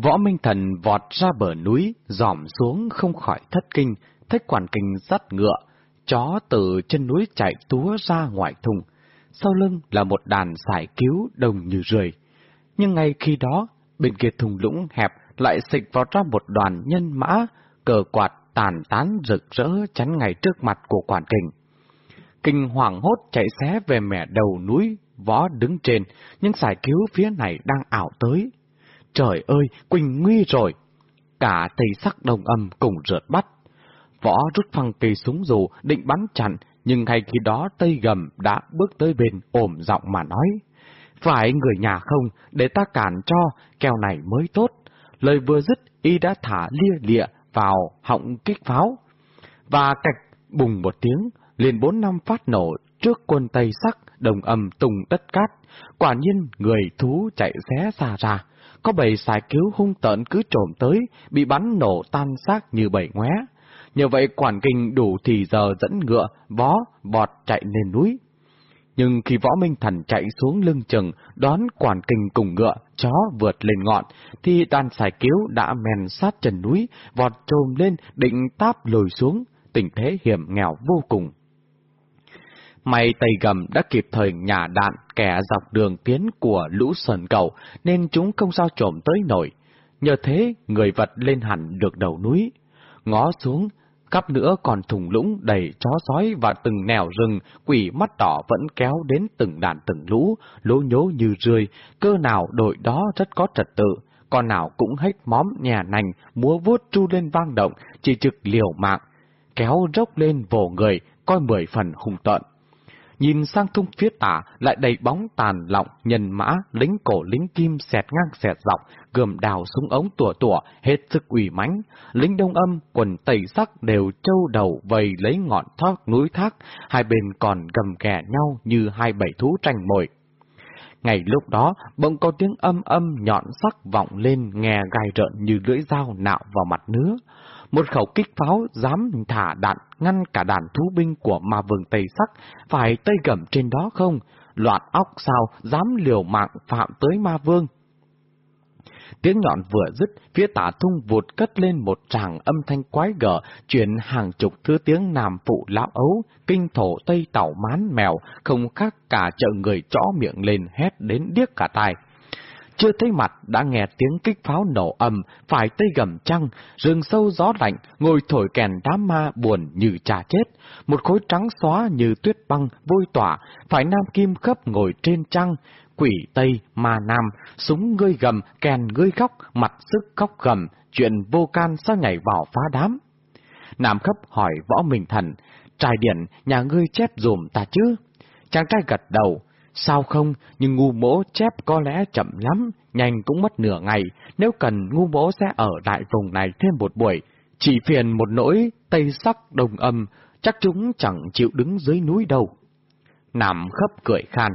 Võ Minh Thần vọt ra bờ núi, dòm xuống không khỏi thất kinh, thấy quản kinh dắt ngựa, chó từ chân núi chạy túa ra ngoài thùng. Sau lưng là một đàn sải cứu đồng như rời. Nhưng ngay khi đó, bên kia thùng lũng hẹp lại xịch vào ra một đoàn nhân mã, cờ quạt tàn tán rực rỡ chắn ngay trước mặt của quản kinh. Kinh hoàng hốt chạy xé về mẻ đầu núi, võ đứng trên, nhưng sải cứu phía này đang ảo tới. Trời ơi, Quỳnh nguy rồi! Cả tây sắc đồng âm cùng rượt bắt. Võ rút phăng cây súng dù định bắn chặn, nhưng ngay khi đó Tây Gầm đã bước tới bên ồm giọng mà nói. Phải người nhà không, để ta cản cho, keo này mới tốt. Lời vừa dứt, y đã thả lia lịa vào họng kích pháo. Và cạch bùng một tiếng, liền bốn năm phát nổ trước quân Tây sắc, đồng âm tung đất cát. Quả nhiên người thú chạy xé xa ra. Có bầy xài cứu hung tợn cứ trộm tới, bị bắn nổ tan xác như bầy ngoé. Nhờ vậy quản kinh đủ thì giờ dẫn ngựa, vó, bọt chạy lên núi. Nhưng khi võ minh thần chạy xuống lưng chừng, đón quản kinh cùng ngựa, chó vượt lên ngọn, thì đàn xài cứu đã men sát chân núi, vọt trồm lên, định táp lùi xuống, tình thế hiểm nghèo vô cùng. May Tây Gầm đã kịp thời nhả đạn kẻ dọc đường tiến của lũ sờn cầu, nên chúng không sao trộm tới nổi. Nhờ thế, người vật lên hẳn được đầu núi. Ngó xuống, Khắp nữa còn thùng lũng đầy chó sói và từng nẻo rừng, quỷ mắt đỏ vẫn kéo đến từng đàn từng lũ, lố nhố như rươi, cơ nào đội đó rất có trật tự, con nào cũng hết móm nhà nành, múa vuốt tru lên vang động, chỉ trực liều mạng, kéo rốc lên vồ người, coi mười phần hùng tợn nhìn sang thung phía tả lại đầy bóng tàn lọng, nhân mã, lính cổ lính kim xẹt ngang xẹt dọc, gườm đào súng ống tủa tủa, hết sức ủy mãnh. Lính đông âm, quần tây sắc đều trâu đầu vầy lấy ngọn thác núi thác, hai bên còn gầm ghè nhau như hai bảy thú tranh mồi. Ngày lúc đó, bỗng có tiếng âm âm nhọn sắc vọng lên nghe gai rợn như lưỡi dao nạo vào mặt nứa một khẩu kích pháo dám thả đạn ngăn cả đàn thú binh của ma vương Tây Sắc, phải tây gầm trên đó không? Loạn óc sao dám liều mạng phạm tới ma vương? Tiếng nhọn vừa dứt, phía tả thung vụt cất lên một tràng âm thanh quái gở, chuyển hàng chục thứ tiếng nam phụ lão ấu, kinh thổ tây tàu mán mèo, không khác cả chợ người chó miệng lên hét đến điếc cả tai. Chưa thấy mặt đã nghe tiếng kích pháo nổ ầm, phải tây gầm trăng, rừng sâu gió lạnh, ngồi thổi kèn đám ma buồn như trà chết, một khối trắng xóa như tuyết băng, vôi tỏa, phải nam kim khấp ngồi trên trăng, quỷ tây, ma nam, súng ngươi gầm, kèn ngươi khóc, mặt sức khóc gầm, chuyện vô can sao nhảy vào phá đám. Nam khấp hỏi võ mình thần, trai điện nhà ngươi chép dùm ta chứ? Chàng trai gật đầu, Sao không, nhưng ngu mỗ chép có lẽ chậm lắm, nhanh cũng mất nửa ngày, nếu cần ngu mỗ sẽ ở đại vùng này thêm một buổi. Chỉ phiền một nỗi tây sắc đồng âm, chắc chúng chẳng chịu đứng dưới núi đâu. Nằm khấp cười khan.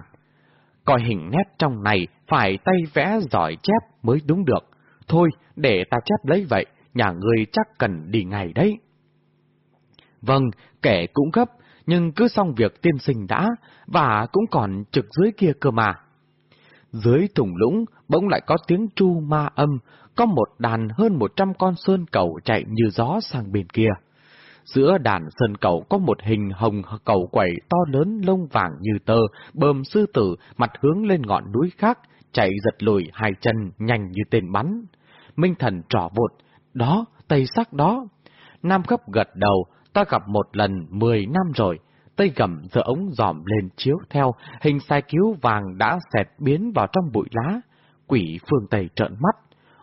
Coi hình nét trong này, phải tay vẽ giỏi chép mới đúng được. Thôi, để ta chép lấy vậy, nhà ngươi chắc cần đi ngày đấy. Vâng, kẻ cũng gấp, nhưng cứ xong việc tiên sinh đã, và cũng còn trực dưới kia cơ mà. Dưới thùng lũng, bỗng lại có tiếng tru ma âm, có một đàn hơn một trăm con sơn cầu chạy như gió sang bên kia. Giữa đàn sơn cầu có một hình hồng cầu quẩy to lớn lông vàng như tơ, bơm sư tử, mặt hướng lên ngọn núi khác, chạy giật lùi hai chân nhanh như tên bắn. Minh thần trỏ vột, đó, tây sắc đó. Nam khấp gật đầu, ta gặp một lần mười năm rồi. Tây gầm giờ ống dòm lên chiếu theo, hình sai cứu vàng đã xẹt biến vào trong bụi lá. Quỷ phương Tây trợn mắt.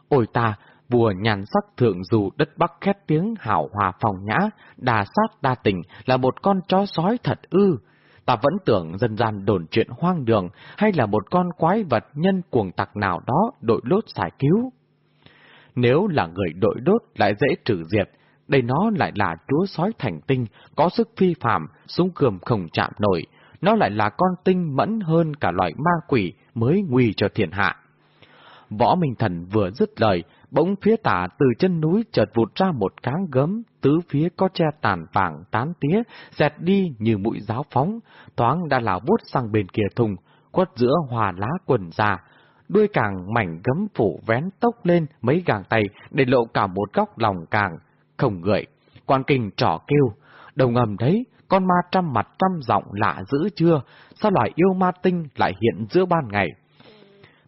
Ôi ta, bùa nhàn sắc thượng dù đất bắc khét tiếng hảo hòa phòng nhã, đà sát đa tình là một con chó sói thật ư. Ta vẫn tưởng dân gian đồn chuyện hoang đường hay là một con quái vật nhân cuồng tặc nào đó đội lốt giải cứu. Nếu là người đội đốt lại dễ trừ diệt, đây nó lại là chúa sói thành tinh, có sức phi phạm, súng cườm không chạm nổi. Nó lại là con tinh mẫn hơn cả loại ma quỷ mới nguy cho thiên hạ. Võ Minh Thần vừa dứt lời, bỗng phía tả từ chân núi chợt vụt ra một cáng gấm, tứ phía có che tàn vàng tán tía, dẹt đi như mũi giáo phóng, thoáng đã lào bút sang bên kia thùng, quất giữa hòa lá quần già đuôi càng mảnh gấm phủ vén tốc lên mấy gàng tay để lộ cả một góc lòng càng, không gợi Quan kinh trỏ kêu, đồng ngầm đấy, con ma trăm mặt trăm giọng lạ dữ chưa, sao loài yêu ma tinh lại hiện giữa ban ngày?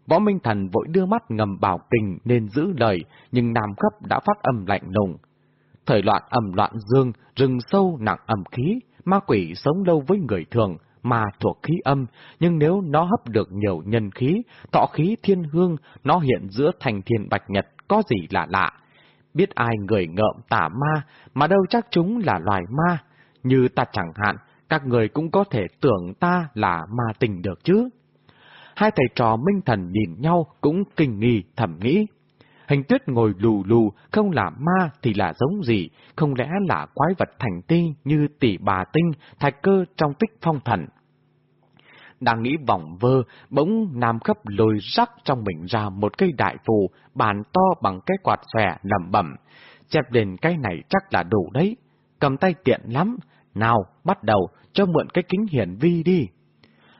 Võ Minh Thần vội đưa mắt ngầm bảo kình nên giữ lời, nhưng Nam Cấp đã phát âm lạnh lùng. Thời loạn ẩm loạn dương, rừng sâu nặng ẩm khí, ma quỷ sống lâu với người thường, mà thuộc khí âm, nhưng nếu nó hấp được nhiều nhân khí, tọ khí thiên hương, nó hiện giữa thành thiên bạch nhật, có gì lạ lạ. Biết ai người ngợm tả ma, mà đâu chắc chúng là loài ma. Như ta chẳng hạn, các người cũng có thể tưởng ta là ma tình được chứ. Hai thầy trò minh thần nhìn nhau cũng kinh nghi thẩm nghĩ. Hình tuyết ngồi lù lù, không là ma thì là giống gì, không lẽ là quái vật thành ti như tỷ bà tinh, thạch cơ trong tích phong thần. Đang nghĩ vòng vơ, bỗng nam khấp lôi rắc trong mình ra một cây đại phù, bàn to bằng cái quạt xòe lầm bẩm. Chẹp lên cái này chắc là đủ đấy. Cầm tay tiện lắm. Nào, bắt đầu, cho mượn cái kính hiển vi đi.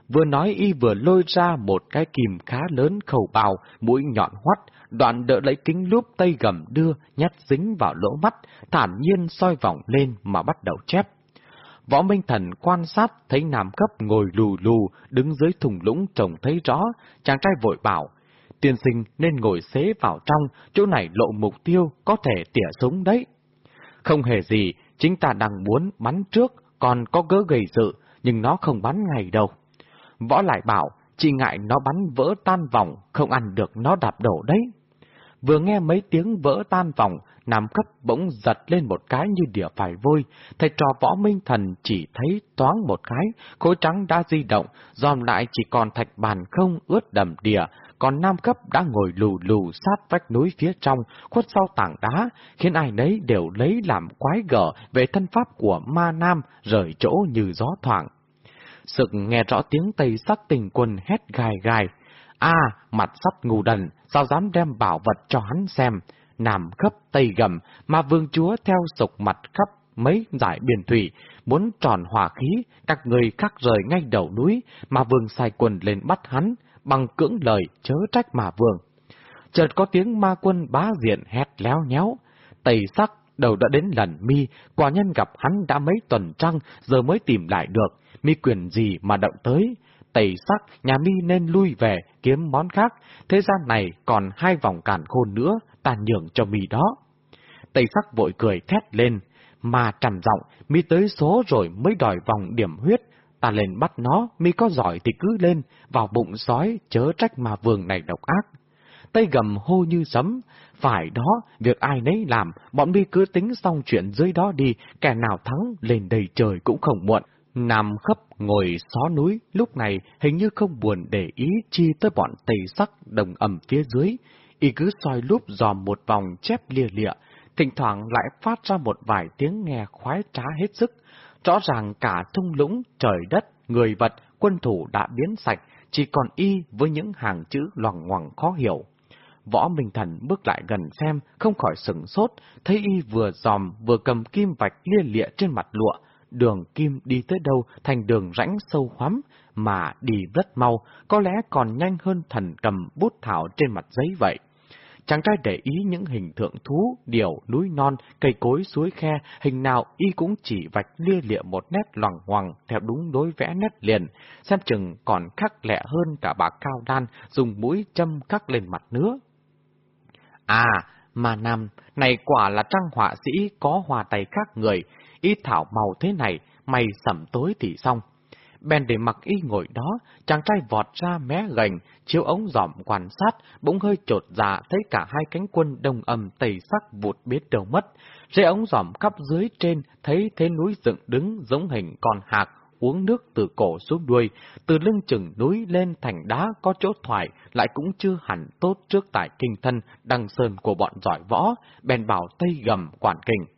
Vừa nói y vừa lôi ra một cái kìm khá lớn khẩu bào, mũi nhọn hoắt, đoạn đỡ lấy kính lúp tay gầm đưa, nhát dính vào lỗ mắt, thản nhiên soi vòng lên mà bắt đầu chép. Võ Minh Thần quan sát thấy Nam Cấp ngồi lù lù, đứng dưới thùng lũng trông thấy rõ, chàng trai vội bảo, tiên sinh nên ngồi xế vào trong, chỗ này lộ mục tiêu, có thể tỉa súng đấy. Không hề gì, chính ta đang muốn bắn trước, còn có gỡ gầy dự, nhưng nó không bắn ngày đâu. Võ lại bảo, chỉ ngại nó bắn vỡ tan vòng, không ăn được nó đạp đổ đấy. Vừa nghe mấy tiếng vỡ tan vòng, Nam cấp bỗng giật lên một cái như đỉa phải vôi, thầy trò võ minh thần chỉ thấy toáng một cái, khối trắng đã di động, dòm lại chỉ còn thạch bàn không ướt đầm đìa, còn Nam cấp đã ngồi lù lù sát vách núi phía trong, khuất sau tảng đá, khiến ai nấy đều lấy làm quái gở về thân pháp của ma Nam, rời chỗ như gió thoảng. Sực nghe rõ tiếng Tây sắc tình quân hét gai gai. a mặt sắt ngu đần, sao dám đem bảo vật cho hắn xem. nằm khắp Tây gầm, mà vương chúa theo sục mặt khắp mấy giải biển thủy, muốn tròn hỏa khí, các người khác rời ngay đầu núi, mà vương sai quân lên bắt hắn, bằng cưỡng lời chớ trách mà vương. Chợt có tiếng ma quân bá diện hét léo nhéo, Tây sắc đầu đã đến lần mi, quả nhân gặp hắn đã mấy tuần trăng, giờ mới tìm lại được, mi quyền gì mà động tới. Tẩy sắc, nhà mi nên lui về, kiếm món khác, thế gian này còn hai vòng cản khôn nữa, ta nhường cho mi đó. Tây sắc vội cười thét lên, mà trầm giọng mi tới số rồi mới đòi vòng điểm huyết, ta lên bắt nó, mi có giỏi thì cứ lên, vào bụng sói, chớ trách mà vườn này độc ác. Tây gầm hô như sấm, phải đó, việc ai nấy làm, bọn mi cứ tính xong chuyện dưới đó đi, kẻ nào thắng lên đầy trời cũng không muộn. Nam khấp ngồi xó núi, lúc này hình như không buồn để ý chi tới bọn tây sắc đồng ẩm phía dưới. Y cứ soi lúp dòm một vòng chép lia lịa, thỉnh thoảng lại phát ra một vài tiếng nghe khoái trá hết sức. Rõ ràng cả thung lũng, trời đất, người vật, quân thủ đã biến sạch, chỉ còn y với những hàng chữ loằng ngoằng khó hiểu. Võ Minh Thần bước lại gần xem, không khỏi sừng sốt, thấy y vừa dòm vừa cầm kim vạch lia lịa trên mặt lụa, đường kim đi tới đâu thành đường rãnh sâu hoắm, mà đi rất mau, có lẽ còn nhanh hơn thần cầm bút thảo trên mặt giấy vậy. Chàng trai để ý những hình thượng thú, điểu, núi non, cây cối, suối khe, hình nào y cũng chỉ vạch lia lịa một nét loằng hoàng theo đúng đối vẽ nét liền, xem chừng còn khắc lẹ hơn cả bà Cao Đan dùng mũi châm khắc lên mặt nữa. À, mà nằm, này quả là trang họa sĩ có hòa tay khác người, y thảo màu thế này, mày sẩm tối thì xong. Bèn để mặc y ngồi đó, chàng trai vọt ra mé gành, chiếu ống giỏm quan sát, bỗng hơi trột dạ thấy cả hai cánh quân đông ầm tây sắc vụt biết đâu mất. Rễ ống giỏm khắp dưới trên, thấy thế núi dựng đứng giống hình con hạc, uống nước từ cổ xuống đuôi, từ lưng chừng núi lên thành đá có chỗ thoải, lại cũng chưa hẳn tốt trước tại kinh thân, đăng sơn của bọn giỏi võ, bèn bảo tây gầm quản kinh.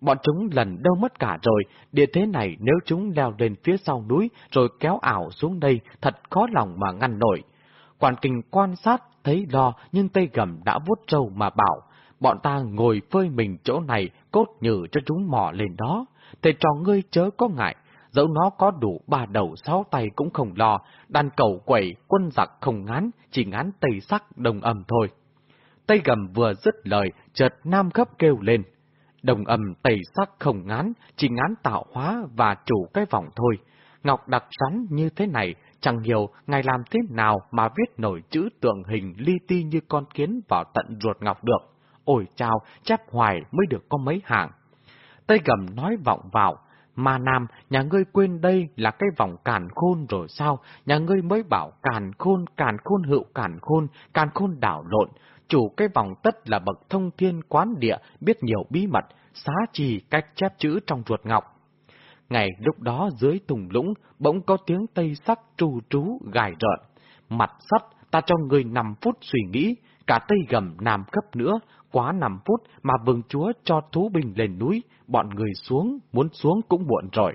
Bọn chúng lần đâu mất cả rồi, địa thế này nếu chúng leo lên phía sau núi rồi kéo ảo xuống đây, thật khó lòng mà ngăn nổi. Quản kinh quan sát, thấy lo, nhưng tây gầm đã vuốt trâu mà bảo, bọn ta ngồi phơi mình chỗ này, cốt nhử cho chúng mò lên đó. Thầy trò ngươi chớ có ngại, dẫu nó có đủ ba đầu sáu tay cũng không lo, đàn cầu quẩy, quân giặc không ngán, chỉ ngán tây sắc đồng âm thôi. Tây gầm vừa dứt lời, chợt nam gấp kêu lên. Đồng âm tẩy sắc không ngán, chỉ ngán tạo hóa và chủ cái vòng thôi. Ngọc đặc rắn như thế này, chẳng hiểu ngài làm thế nào mà viết nổi chữ tượng hình li ti như con kiến vào tận ruột ngọc được. Ôi chao, chép hoài mới được có mấy hàng. Tây gầm nói vọng vào, mà Nam, nhà ngươi quên đây là cái vòng càn khôn rồi sao? Nhà ngươi mới bảo càn khôn, càn khôn hữu càn khôn, càn khôn đảo lộn. Chủ cái vòng tất là bậc thông thiên quán địa, biết nhiều bí mật, xá trì cách chép chữ trong ruột ngọc. Ngày lúc đó dưới tùng lũng, bỗng có tiếng tây sắc trù trú gài rợn. Mặt sắt, ta cho người nằm phút suy nghĩ, cả tây gầm nam cấp nữa, quá nằm phút mà vương chúa cho thú binh lên núi, bọn người xuống, muốn xuống cũng muộn rồi.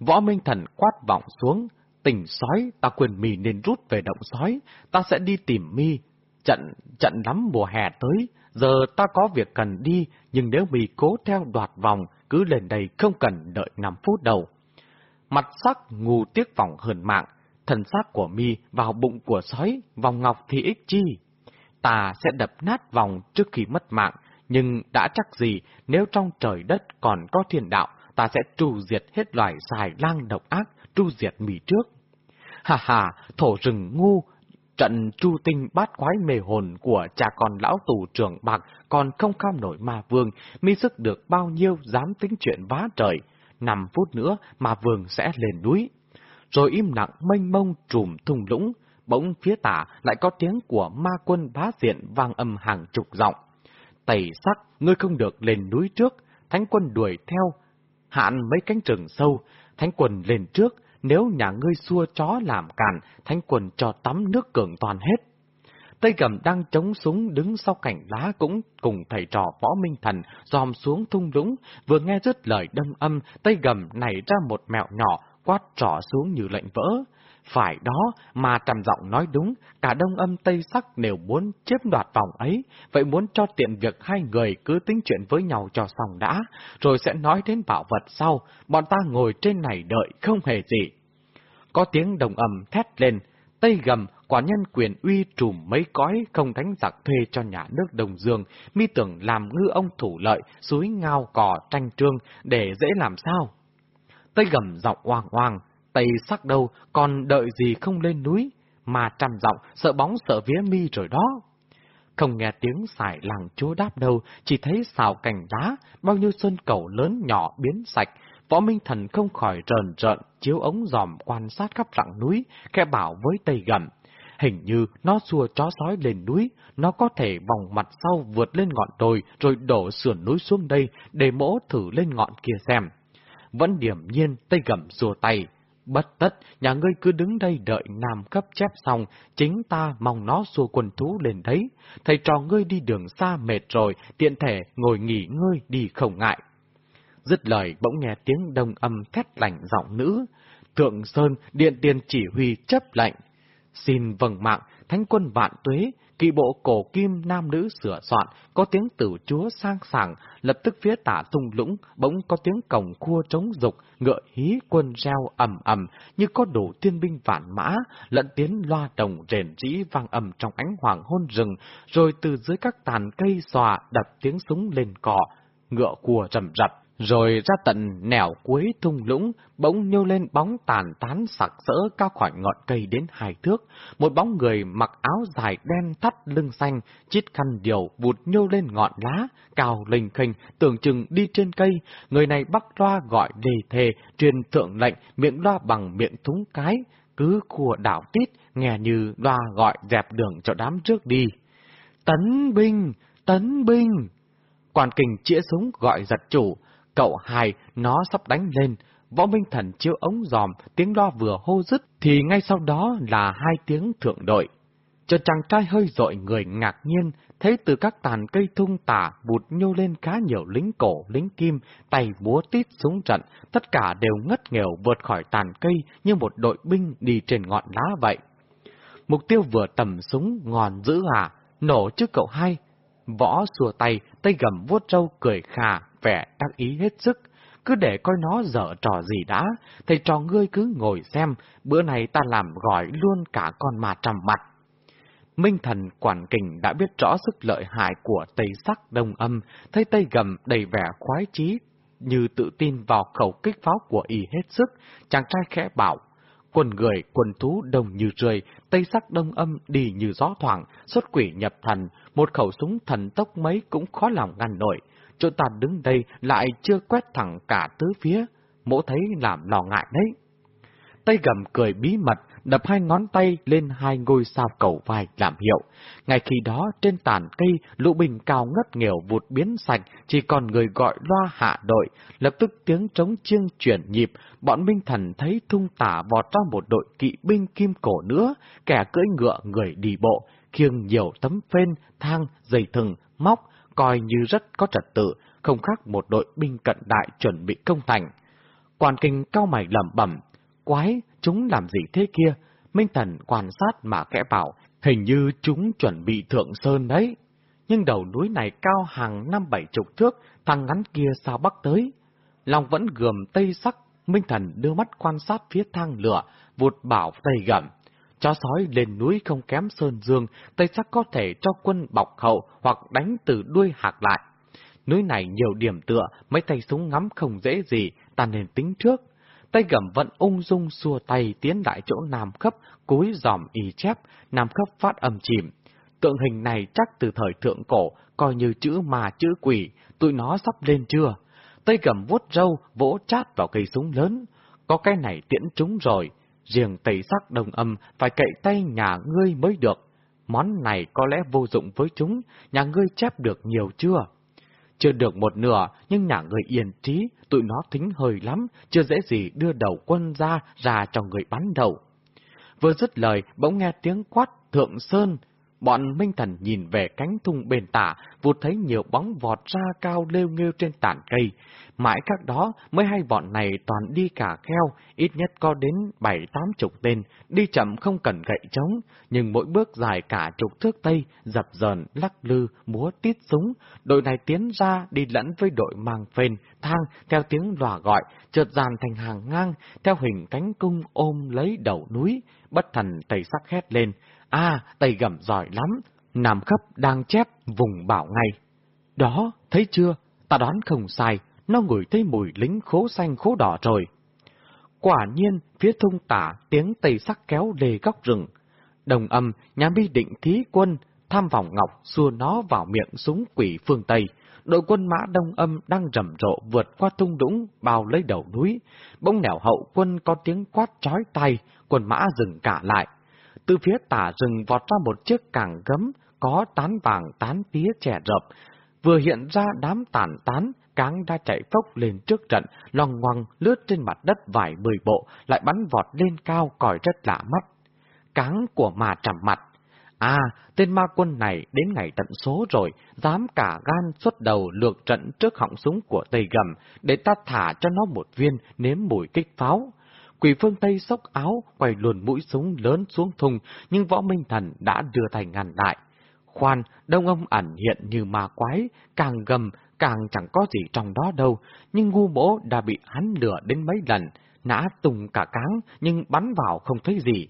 Võ Minh Thần quát vọng xuống, tỉnh sói, ta quyền mì nên rút về động sói, ta sẽ đi tìm mi, trận, trận lắm mùa hè tới, giờ ta có việc cần đi, nhưng nếu mì cố theo đoạt vòng, cứ lên đây không cần đợi 5 phút đầu Mặt sắc ngu tiếc vòng hờn mạng, thần xác của mi vào bụng của sói, vòng ngọc thì ích chi. Ta sẽ đập nát vòng trước khi mất mạng, nhưng đã chắc gì nếu trong trời đất còn có thiên đạo, ta sẽ tru diệt hết loài xài lang độc ác, tru diệt mì trước. Hà hà, thổ rừng ngu, trận chu tinh bát quái mê hồn của cha con lão tù trưởng bạc còn không cam nổi ma vương, mi sức được bao nhiêu dám tính chuyện vá trời. Năm phút nữa mà vương sẽ lên núi. Rồi im lặng mênh mông trùm thùng lũng, bỗng phía tả lại có tiếng của ma quân bá diện vang âm hàng chục giọng. Tẩy sắc, ngươi không được lên núi trước, thánh quân đuổi theo, hạn mấy cánh rừng sâu, thánh quân lên trước, nếu nhà ngươi xua chó làm cản, thánh quần cho tắm nước cường toàn hết. Tây Gầm đang chống súng đứng sau cảnh lá cũng cùng thầy trò võ minh thần dòm xuống thung lũng, vừa nghe dứt lời đâm âm, Tây Gầm nảy ra một mẹo nhỏ, quát trỏ xuống như lệnh vỡ. Phải đó, mà trầm giọng nói đúng, cả đông âm tây sắc đều muốn chiếm đoạt vòng ấy, vậy muốn cho tiện việc hai người cứ tính chuyện với nhau cho xong đã, rồi sẽ nói đến bảo vật sau, bọn ta ngồi trên này đợi không hề gì. Có tiếng đồng âm thét lên, tây gầm, quả nhân quyền uy trùm mấy cõi không đánh giặc thuê cho nhà nước Đồng Dương, mi tưởng làm ngư ông thủ lợi, suối ngao cỏ tranh trương, để dễ làm sao? Tây gầm giọng oang oang, Tây sắc đâu, còn đợi gì không lên núi, mà trầm giọng sợ bóng sợ vía mi rồi đó. Không nghe tiếng xài làng chúa đáp đâu, chỉ thấy xào cành đá, bao nhiêu sơn cầu lớn nhỏ biến sạch, võ minh thần không khỏi rờn rợn, chiếu ống dòm quan sát khắp rặng núi, khe bảo với tây gầm. Hình như nó xua chó sói lên núi, nó có thể vòng mặt sau vượt lên ngọn đồi rồi đổ sườn núi xuống đây để mỗ thử lên ngọn kia xem. Vẫn điểm nhiên, tay gầm xua tay, Bất tất, nhà ngươi cứ đứng đây đợi nam cấp chép xong, chính ta mong nó xua quần thú lên đấy. Thầy trò ngươi đi đường xa mệt rồi, tiện thể ngồi nghỉ ngơi đi không ngại. Dứt lời bỗng nghe tiếng đông âm thét lạnh giọng nữ. Thượng Sơn, điện tiền chỉ huy chấp lệnh. Xin vâng mạng, thánh quân vạn tuế, kỵ bộ cổ kim nam nữ sửa soạn, có tiếng tử chúa sang sảng, lập tức phía tả tung lũng, bỗng có tiếng cổng cua trống dục, ngựa hí quân reo ầm ầm, như có đủ tiên binh vạn mã, lẫn tiếng loa đồng rền rĩ vang ầm trong ánh hoàng hôn rừng, rồi từ dưới các tàn cây xòa đập tiếng súng lên cỏ, ngựa cua rầm rập. Rồi ra tận nẻo cuối thung lũng, bỗng nhô lên bóng tàn tán sặc sỡ cao khỏi ngọn cây đến hai thước. Một bóng người mặc áo dài đen thắt lưng xanh, chít khăn điều vụt nhô lên ngọn lá, cao lình khình tưởng chừng đi trên cây. Người này bắt loa gọi đề thề, truyền thượng lệnh, miệng loa bằng miệng thúng cái, cứ khua đảo tít, nghe như loa gọi dẹp đường cho đám trước đi. Tấn binh! Tấn binh! Quản kình chĩa súng gọi giật chủ, Cậu hai, nó sắp đánh lên, võ minh thần chiếu ống giòm, tiếng loa vừa hô dứt, thì ngay sau đó là hai tiếng thượng đội. Cho chàng trai hơi dội người ngạc nhiên, thấy từ các tàn cây thung tả bụt nhô lên khá nhiều lính cổ, lính kim, tay búa tít súng trận, tất cả đều ngất nghèo vượt khỏi tàn cây như một đội binh đi trên ngọn lá vậy. Mục tiêu vừa tầm súng ngòn dữ à, nổ trước cậu hai. Võ xùa tay, tay gầm vuốt râu cười khà, vẻ đắc ý hết sức. cứ để coi nó dở trò gì đã, thầy trò ngươi cứ ngồi xem, bữa này ta làm gọi luôn cả con mà trầm mặt. Minh thần quản kình đã biết rõ sức lợi hại của Tây Sắc Đông Âm, thấy Tây Gầm đầy vẻ khoái chí, như tự tin vào khẩu kích pháo của y hết sức, chàng trai khẽ bảo, quần người, quần thú đông như rơi, Tây Sắc Đông Âm đi như gió thoảng, xuất quỷ nhập thần, một khẩu súng thần tốc mấy cũng khó lòng ngăn nổi. Chỗ ta đứng đây lại chưa quét thẳng cả tứ phía, mỗ thấy làm lo ngại đấy. Tay gầm cười bí mật, đập hai ngón tay lên hai ngôi sao cầu vai làm hiệu. Ngay khi đó, trên tàn cây, lũ bình cao ngất nghèo vụt biến sạch, chỉ còn người gọi loa hạ đội. Lập tức tiếng trống chiêng chuyển nhịp, bọn minh thần thấy thung tả vọt ra một đội kỵ binh kim cổ nữa, kẻ cưỡi ngựa người đi bộ, khiêng nhiều tấm phên, thang, dây thừng, móc, coi như rất có trật tự, không khác một đội binh cận đại chuẩn bị công thành. Quan kinh cao mày lẩm bẩm, quái, chúng làm gì thế kia? Minh Thần quan sát mà kẽ bảo, hình như chúng chuẩn bị thượng sơn đấy. Nhưng đầu núi này cao hàng năm bảy chục thước, thằng ngắn kia sao bắc tới? Lòng vẫn gườm tây sắc, Minh Thần đưa mắt quan sát phía thang lửa, vụt bảo tây gầm. Chó sói lên núi không kém sơn dương, tây sắc có thể cho quân bọc hậu hoặc đánh từ đuôi hạc lại. Núi này nhiều điểm tựa, mấy tay súng ngắm không dễ gì, ta nên tính trước. Tay gầm vẫn ung dung xua tay tiến lại chỗ Nam Khấp, cúi dòm y chép, Nam Khấp phát âm chìm. Tượng hình này chắc từ thời thượng cổ, coi như chữ mà chữ quỷ, tụi nó sắp lên chưa? Tay gầm vuốt râu, vỗ chát vào cây súng lớn. Có cái này tiễn chúng rồi, riêng tẩy sắc đồng âm phải cậy tay nhà ngươi mới được. Món này có lẽ vô dụng với chúng, nhà ngươi chép được nhiều chưa? Chưa được một nửa, nhưng nhà người yên trí, tụi nó thính hơi lắm, chưa dễ gì đưa đầu quân ra, ra cho người bắn đầu. Vừa dứt lời, bỗng nghe tiếng quát thượng sơn. Bọn Minh Thần nhìn về cánh thung bền tả, vụt thấy nhiều bóng vọt ra cao lêu nghêu trên tản cây. Mãi các đó mới hai bọn này toàn đi cả kheo, ít nhất có đến bảy tám chục tên, đi chậm không cần gậy trống, nhưng mỗi bước dài cả chục thước tây, dập dờn, lắc lư, múa tít súng. Đội này tiến ra đi lẫn với đội mang phên, thang, theo tiếng lòa gọi, chợt dàn thành hàng ngang, theo hình cánh cung ôm lấy đầu núi, bất thần tẩy sắc hét lên. À, tay gầm giỏi lắm, Nam khắp đang chép vùng bảo ngay. Đó, thấy chưa? Ta đoán không sai, nó ngửi thấy mùi lính khố xanh khố đỏ rồi. Quả nhiên, phía thung tả tiếng tây sắc kéo lề góc rừng. Đồng âm, nhà mi định thí quân, tham vòng ngọc xua nó vào miệng súng quỷ phương Tây. Đội quân mã đông âm đang rầm rộ vượt qua thung đũng, bao lấy đầu núi. Bỗng nẻo hậu quân có tiếng quát chói tay, quân mã dừng cả lại. Từ phía tả rừng vọt ra một chiếc càng gấm, có tán vàng tán tía trẻ rập. Vừa hiện ra đám tàn tán, cáng đã chạy phốc lên trước trận, lòng ngoằng lướt trên mặt đất vài mười bộ, lại bắn vọt lên cao còi rất lạ mắt. Cáng của mà trầm mặt. À, tên ma quân này đến ngày tận số rồi, dám cả gan xuất đầu lược trận trước họng súng của Tây Gầm, để ta thả cho nó một viên nếm mùi kích pháo. Quỷ phương Tây sốc áo, quay luồn mũi súng lớn xuống thùng, nhưng võ minh thần đã đưa thành ngàn đại. Khoan, đông ông ẩn hiện như ma quái, càng gầm, càng chẳng có gì trong đó đâu, nhưng ngu bố đã bị hắn lửa đến mấy lần, nã tung cả cáng, nhưng bắn vào không thấy gì.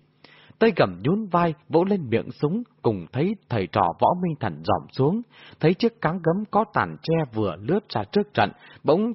Tây gầm nhún vai, vỗ lên miệng súng, cùng thấy thầy trò võ minh thần dòm xuống, thấy chiếc cáng gấm có tàn tre vừa lướt ra trước trận, bỗng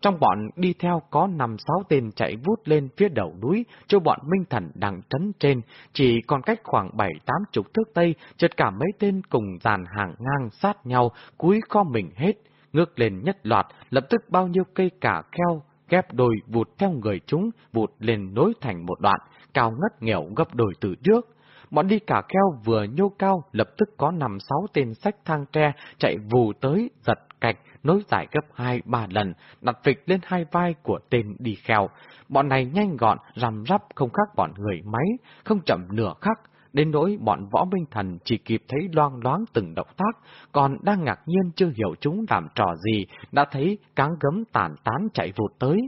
trong bọn đi theo có năm sáu tên chạy vút lên phía đầu núi, cho bọn Minh Thần đang trấn trên, chỉ còn cách khoảng bảy tám chục thước tây, chợt cả mấy tên cùng dàn hàng ngang sát nhau, cúi kho mình hết, ngước lên nhất loạt, lập tức bao nhiêu cây cả keo, ghép đôi vụt theo người chúng, vụt lên nối thành một đoạn, cao ngất nghèo gấp đôi từ trước. Bọn đi cả keo vừa nhô cao, lập tức có nằm sáu tên sách thang tre chạy vù tới, giật cạch, nối dài gấp hai ba lần, đặt vịch lên hai vai của tên đi kheo. Bọn này nhanh gọn, rằm rắp không khác bọn người máy, không chậm nửa khắc. Đến nỗi bọn võ minh thần chỉ kịp thấy loang loáng từng động tác, còn đang ngạc nhiên chưa hiểu chúng làm trò gì, đã thấy cáng gấm tàn tán chạy vụt tới.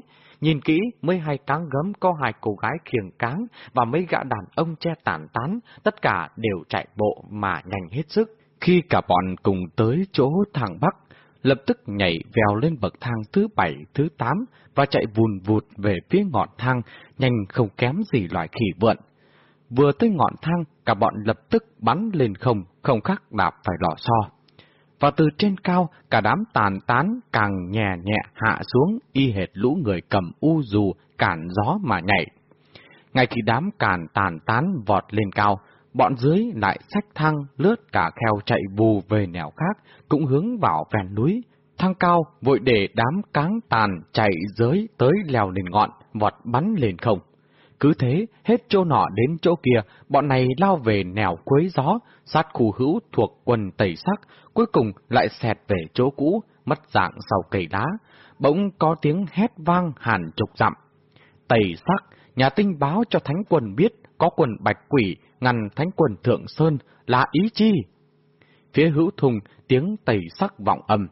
Nhìn kỹ, mới hai cáng gấm có hai cô gái khiêng cáng và mấy gã đàn ông che tàn tán, tất cả đều chạy bộ mà nhanh hết sức. Khi cả bọn cùng tới chỗ thằng Bắc, lập tức nhảy vèo lên bậc thang thứ bảy, thứ tám và chạy vùn vụt về phía ngọn thang, nhanh không kém gì loài khỉ vượn. Vừa tới ngọn thang, cả bọn lập tức bắn lên không, không khác đạp phải lò xo. Và từ trên cao, cả đám tàn tán càng nhẹ nhẹ hạ xuống, y hệt lũ người cầm u dù cản gió mà nhảy. Ngay khi đám càn tàn tán vọt lên cao, bọn dưới lại sách thang lướt cả kheo chạy vù về nẻo khác, cũng hướng vào ven núi. Thang cao vội để đám cáng tàn chạy dưới tới leo lên ngọn, vọt bắn lên không. Cứ thế, hết chỗ nọ đến chỗ kia, bọn này lao về nẻo quấy gió, sát khu hữu thuộc quần tẩy sắc, cuối cùng lại xẹt về chỗ cũ, mất dạng sau cây đá. Bỗng có tiếng hét vang hàn trục dặm. Tẩy sắc, nhà tinh báo cho thánh quân biết có quần bạch quỷ ngăn thánh quần thượng sơn là ý chi. Phía hữu thùng tiếng tẩy sắc vọng âm,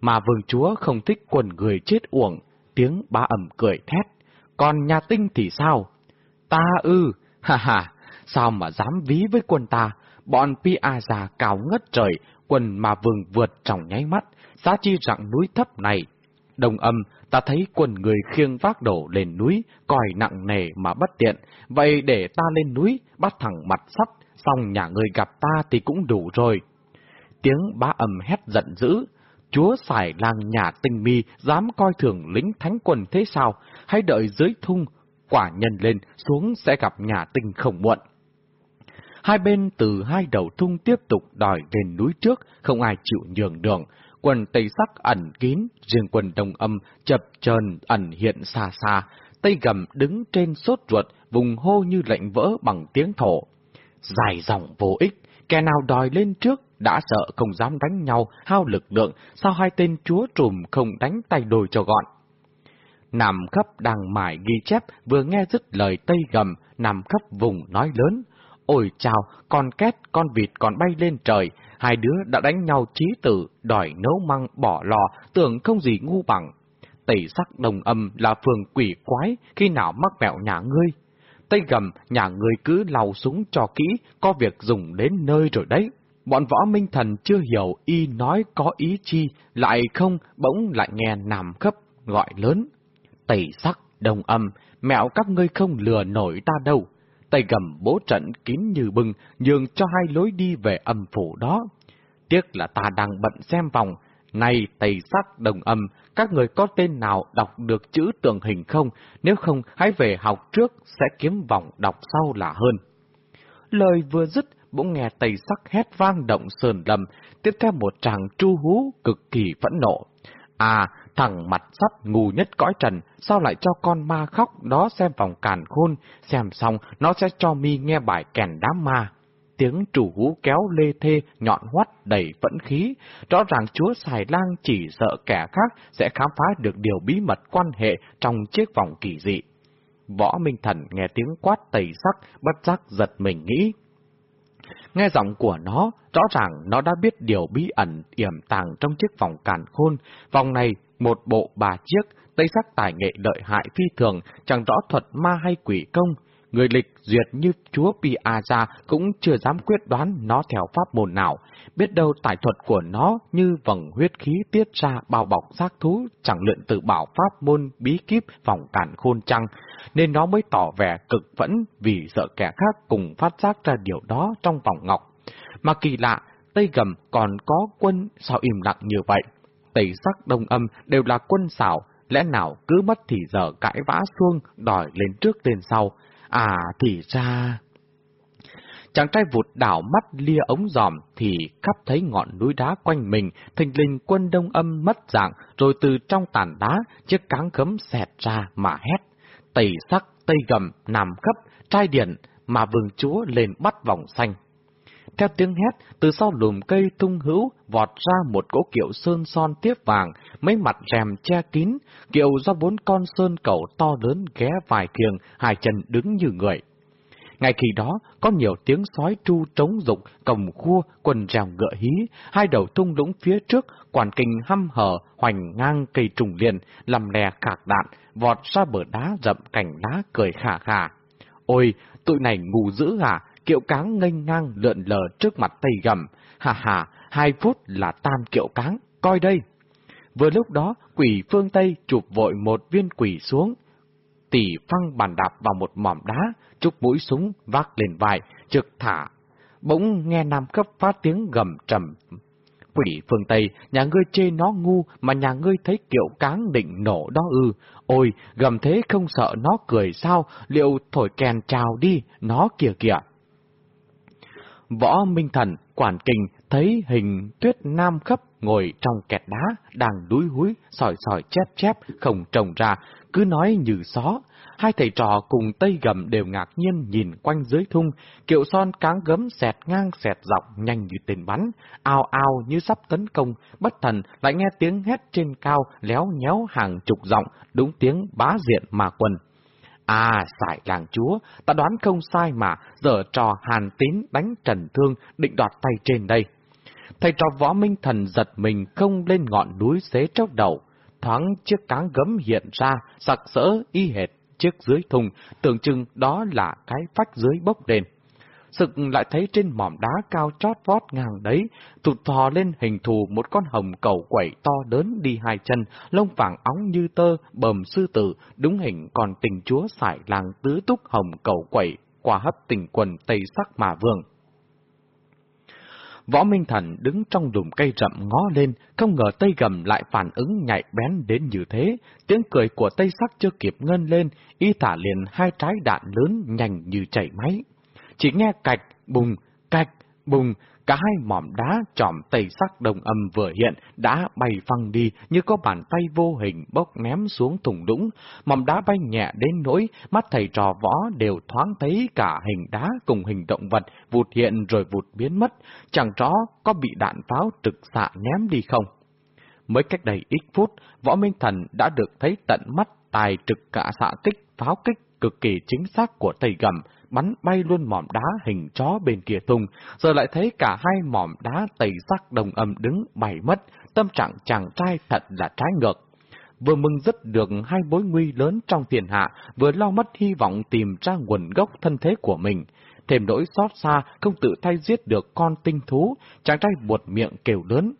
mà vương chúa không thích quần người chết uổng, tiếng ba ẩm cười thét. Còn nhà tinh thì sao? Ta ư, ha ha, sao mà dám ví với quân ta, bọn Pi A già cao ngất trời, quần mà vương vượt trong nháy mắt, giá chi rặng núi thấp này. Đồng âm, ta thấy quần người khiêng vác đổ lên núi, còi nặng nề mà bất tiện, vậy để ta lên núi, bắt thẳng mặt sắt, xong nhà người gặp ta thì cũng đủ rồi. Tiếng bá âm hét giận dữ, chúa xài lang nhà tinh mi dám coi thường lính thánh quần thế sao, hay đợi dưới thung, quả nhân lên xuống sẽ gặp nhà tinh không muộn. Hai bên từ hai đầu thung tiếp tục đòi lên núi trước, không ai chịu nhường đường. Quần Tây Sắc ẩn kín, riêng quần đồng Âm chập chờn ẩn hiện xa xa. Tay Gầm đứng trên sốt ruột, vùng hô như lệnh vỡ bằng tiếng thổ. Dài dòng vô ích, kẻ nào đòi lên trước, đã sợ không dám đánh nhau, hao lực lượng, sao hai tên chúa trùm không đánh tay đôi cho gọn. Nằm khắp đang mải ghi chép, vừa nghe dứt lời Tây Gầm, nằm khắp vùng nói lớn. Ôi chào, con két, con vịt còn bay lên trời, hai đứa đã đánh nhau trí tử, đòi nấu măng bỏ lò, tưởng không gì ngu bằng. Tẩy sắc đồng âm là phường quỷ quái, khi nào mắc mẹo nhà ngươi. Tây gầm, nhà ngươi cứ lau súng cho kỹ, có việc dùng đến nơi rồi đấy. Bọn võ minh thần chưa hiểu y nói có ý chi, lại không, bỗng lại nghe nằm khấp, gọi lớn. Tẩy sắc, đồng âm, mẹo các ngươi không lừa nổi ta đâu tay gầm bố trận kín như bưng, nhường cho hai lối đi về âm phủ đó. Tiếc là ta đang bận xem vòng, này tây sắc đồng âm, các người có tên nào đọc được chữ tượng hình không? Nếu không, hãy về học trước, sẽ kiếm vòng đọc sau là hơn. Lời vừa dứt, bỗng nghe tây sắc hét vang động sườn lầm, tiếp theo một tràng tru hú cực kỳ phẫn nộ. À, Thằng mặt sắt ngu nhất cõi trần, sao lại cho con ma khóc đó xem vòng càn khôn, xem xong nó sẽ cho mi nghe bài kèn đám ma. Tiếng chủ hú kéo lê thê, nhọn hoắt, đầy phẫn khí. Rõ ràng chúa xài lang chỉ sợ kẻ khác sẽ khám phá được điều bí mật quan hệ trong chiếc vòng kỳ dị. Võ Minh Thần nghe tiếng quát tẩy sắc, bất giác giật mình nghĩ. Nghe giọng của nó, rõ ràng nó đã biết điều bí ẩn yểm tàng trong chiếc vòng càn khôn. Vòng này một bộ bà chiếc, tây sắc tài nghệ lợi hại phi thường, chẳng rõ thuật ma hay quỷ công. Người lịch duyệt như chúa Pi A cũng chưa dám quyết đoán nó theo pháp môn nào. Biết đâu tài thuật của nó như vầng huyết khí tiết ra bao bọc xác thú, chẳng luyện tự bảo pháp môn bí kíp vòng cản khôn trăng, nên nó mới tỏ vẻ cực vẫn vì sợ kẻ khác cùng phát giác ra điều đó trong vòng ngọc. Mà kỳ lạ, Tây Gầm còn có quân sao im lặng như vậy? Tẩy sắc đông âm đều là quân xảo, lẽ nào cứ mất thì giờ cãi vã xuông, đòi lên trước lên sau. À, thì ra... Chàng trai vụt đảo mắt lia ống giòm thì khắp thấy ngọn núi đá quanh mình, thình lình quân đông âm mất dạng, rồi từ trong tàn đá, chiếc cáng cấm xẹt ra mà hét. Tẩy sắc, tây gầm, nằm khắp, trai điện, mà vương chúa lên bắt vòng xanh. Theo tiếng hét, từ sau lùm cây tung hữu, vọt ra một cỗ kiệu sơn son tiếp vàng, mấy mặt rèm che kín, kiệu do bốn con sơn cầu to lớn ghé vài kiềng, hai chân đứng như người. Ngay khi đó, có nhiều tiếng sói tru trống rụng, cầm khua, quần rèo ngựa hí, hai đầu tung lũng phía trước, quản kinh hăm hở, hoành ngang cây trùng liền, làm lè khạc đạn, vọt ra bờ đá rậm cảnh lá cười khả khả. Ôi, tụi này ngu dữ à, kiệu cáng nghênh ngang lượn lờ trước mặt tây gầm. Hà hà, hai phút là tan kiệu cáng, coi đây. Vừa lúc đó, quỷ phương Tây chụp vội một viên quỷ xuống. Tỷ phăng bàn đạp vào một mỏm đá, chúc mũi súng vác lên vai, trực thả. Bỗng nghe Nam cấp phát tiếng gầm trầm. Quỷ phương Tây, nhà ngươi chê nó ngu mà nhà ngươi thấy kiệu cáng định nổ đó ư. Ôi, gầm thế không sợ nó cười sao, liệu thổi kèn chào đi, nó kìa kìa. Võ Minh Thần, quản kinh, thấy hình tuyết nam khấp ngồi trong kẹt đá, đang đuối húi, sỏi sỏi chép chép, không trồng ra, cứ nói như xó. Hai thầy trò cùng tây gầm đều ngạc nhiên nhìn quanh dưới thung, kiệu son cáng gấm xẹt ngang xẹt dọc nhanh như tên bắn, ao ao như sắp tấn công, bất thần lại nghe tiếng hét trên cao, léo nhéo hàng chục giọng, đúng tiếng bá diện mà quần. À, sải làng chúa, ta đoán không sai mà, giờ trò hàn tín đánh trần thương, định đoạt tay trên đây. Thầy trò võ minh thần giật mình không lên ngọn núi xế chốc đầu, thoáng chiếc cáng gấm hiện ra, sặc sỡ y hệt chiếc dưới thùng, tưởng chừng đó là cái phách dưới bốc lên. Sực lại thấy trên mỏm đá cao chót vót ngang đấy, tụt thò lên hình thù một con hồng cầu quẩy to lớn đi hai chân, lông vàng óng như tơ, bầm sư tử, đúng hình còn tình chúa sải làng tứ túc hồng cầu quẩy, qua hấp tình quần tây sắc mà vương. Võ Minh Thần đứng trong đùm cây rậm ngó lên, không ngờ Tây Gầm lại phản ứng nhạy bén đến như thế. Tiếng cười của Tây Sắc chưa kịp ngân lên, y thả liền hai trái đạn lớn nhanh như chảy máy. Chỉ nghe cạch, bùng, cạch, bùng, cả hai mỏm đá trọm tẩy sắc đồng âm vừa hiện đã bay phăng đi như có bàn tay vô hình bốc ném xuống thùng đũng. Mỏm đá bay nhẹ đến nỗi mắt thầy trò võ đều thoáng thấy cả hình đá cùng hình động vật vụt hiện rồi vụt biến mất, chẳng rõ có bị đạn pháo trực xạ ném đi không. Mới cách đây ít phút, võ minh thần đã được thấy tận mắt tài trực cả xạ kích, pháo kích cực kỳ chính xác của thầy Gầm, bắn bay luôn mỏm đá hình chó bên kia tung, giờ lại thấy cả hai mỏm đá tẩy sắc đồng âm đứng bay mất, tâm trạng chàng trai thật là trái ngược. Vừa mừng dứt được hai bối nguy lớn trong thiên hạ, vừa lo mất hy vọng tìm ra nguồn gốc thân thế của mình. Thêm nỗi xót xa, không tự thay giết được con tinh thú, chàng trai buột miệng kêu lớn.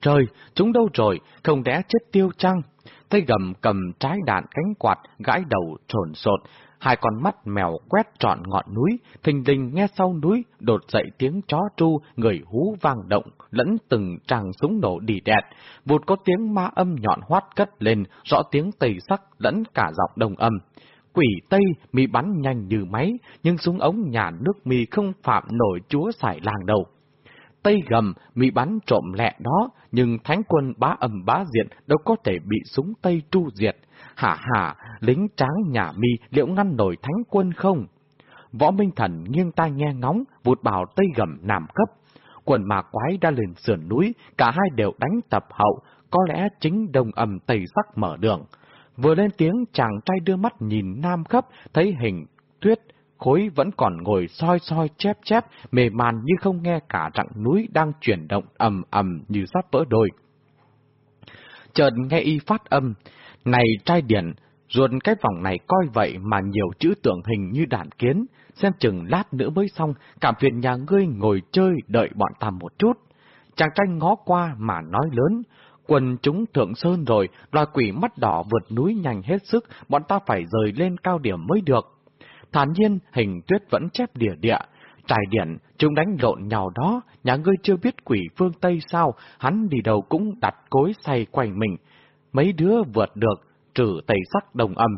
Trời, chúng đâu rồi, không đẽ chết tiêu chăng? Tay gầm cầm trái đạn cánh quạt, gãi đầu trồn sột, hai con mắt mèo quét trọn ngọn núi, thình lình nghe sau núi, đột dậy tiếng chó tru, người hú vang động, lẫn từng tràng súng nổ đi đẹt, vụt có tiếng ma âm nhọn hoát cất lên, rõ tiếng tây sắc lẫn cả giọng đồng âm. Quỷ Tây mi bắn nhanh như máy, nhưng súng ống nhà nước mi không phạm nổi chúa sải làng đầu. Tây gầm, mi bắn trộm lẹ đó, nhưng thánh quân bá âm bá diện đâu có thể bị súng Tây tru diệt. Hả hả, lính tráng nhà mi liệu ngăn nổi thánh quân không? Võ Minh Thần nghiêng tai nghe ngóng, vụt bảo Tây gầm nàm cấp. Quần mà quái đã lên sườn núi, cả hai đều đánh tập hậu, có lẽ chính đồng ầm Tây sắc mở đường. Vừa lên tiếng chàng trai đưa mắt nhìn nam cấp, thấy hình tuyết khối vẫn còn ngồi soi soi chép chép, mềm màn như không nghe cả rặng núi đang chuyển động ầm ầm như sắp vỡ đôi. Chợt nghe y phát âm, này trai điển, ruột cái vòng này coi vậy mà nhiều chữ tượng hình như đạn kiến, xem chừng lát nữa mới xong, cảm phiền nhà ngươi ngồi chơi đợi bọn ta một chút. Chàng trai ngó qua mà nói lớn, quần chúng thượng sơn rồi, loài quỷ mắt đỏ vượt núi nhanh hết sức, bọn ta phải rời lên cao điểm mới được. Thản nhiên, hình tuyết vẫn chép địa địa. Trải điện, chúng đánh lộn nhau đó, nhà ngươi chưa biết quỷ phương Tây sao, hắn đi đầu cũng đặt cối say quanh mình. Mấy đứa vượt được, trừ tây sắc đồng âm.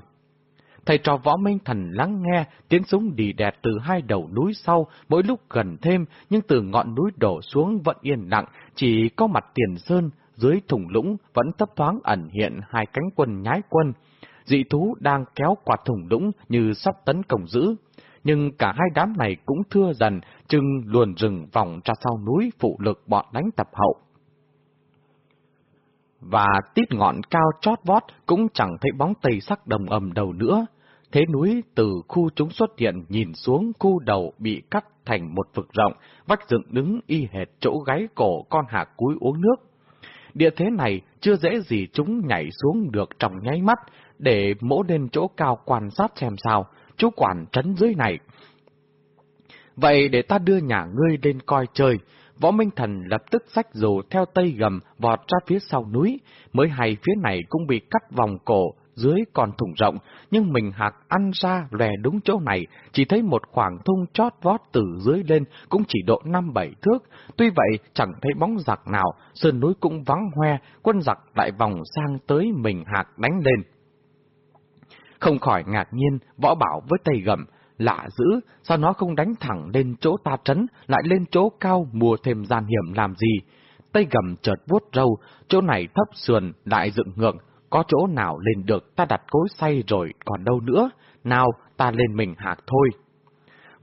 Thầy trò võ minh thần lắng nghe, tiếng súng đi đẹp từ hai đầu núi sau, mỗi lúc gần thêm, nhưng từ ngọn núi đổ xuống vẫn yên lặng, chỉ có mặt tiền sơn, dưới thùng lũng vẫn thấp thoáng ẩn hiện hai cánh quân nhái quân dị thú đang kéo quạt thùng lũng như sắp tấn công dữ. Nhưng cả hai đám này cũng thưa dần, chừng luồn rừng vòng ra sau núi phụ lực bọn đánh tập hậu. Và tít ngọn cao chót vót cũng chẳng thấy bóng tây sắc đồng ầm đầu nữa. Thế núi từ khu chúng xuất hiện nhìn xuống khu đầu bị cắt thành một vực rộng, vách dựng đứng y hệt chỗ gáy cổ con hạc cúi uống nước. Địa thế này chưa dễ gì chúng nhảy xuống được trong nháy mắt, để mỗ lên chỗ cao quan sát xem sao, chú quản trấn dưới này. Vậy để ta đưa nhà ngươi lên coi chơi, Võ Minh Thần lập tức sách dù theo tây gầm vọt ra phía sau núi, mới hay phía này cũng bị cắt vòng cổ, dưới còn thủng rộng, nhưng mình hạc ăn ra lè đúng chỗ này, chỉ thấy một khoảng thung chót vót từ dưới lên cũng chỉ độ năm bảy thước. Tuy vậy, chẳng thấy bóng giặc nào, sơn núi cũng vắng hoe, quân giặc lại vòng sang tới mình hạc đánh lên. Không khỏi ngạc nhiên, võ bảo với tay gầm, lạ dữ, sao nó không đánh thẳng lên chỗ ta trấn, lại lên chỗ cao mùa thêm gian hiểm làm gì? Tay gầm chợt vuốt râu, chỗ này thấp sườn, lại dựng ngược, có chỗ nào lên được ta đặt cối say rồi còn đâu nữa, nào ta lên mình hạc thôi.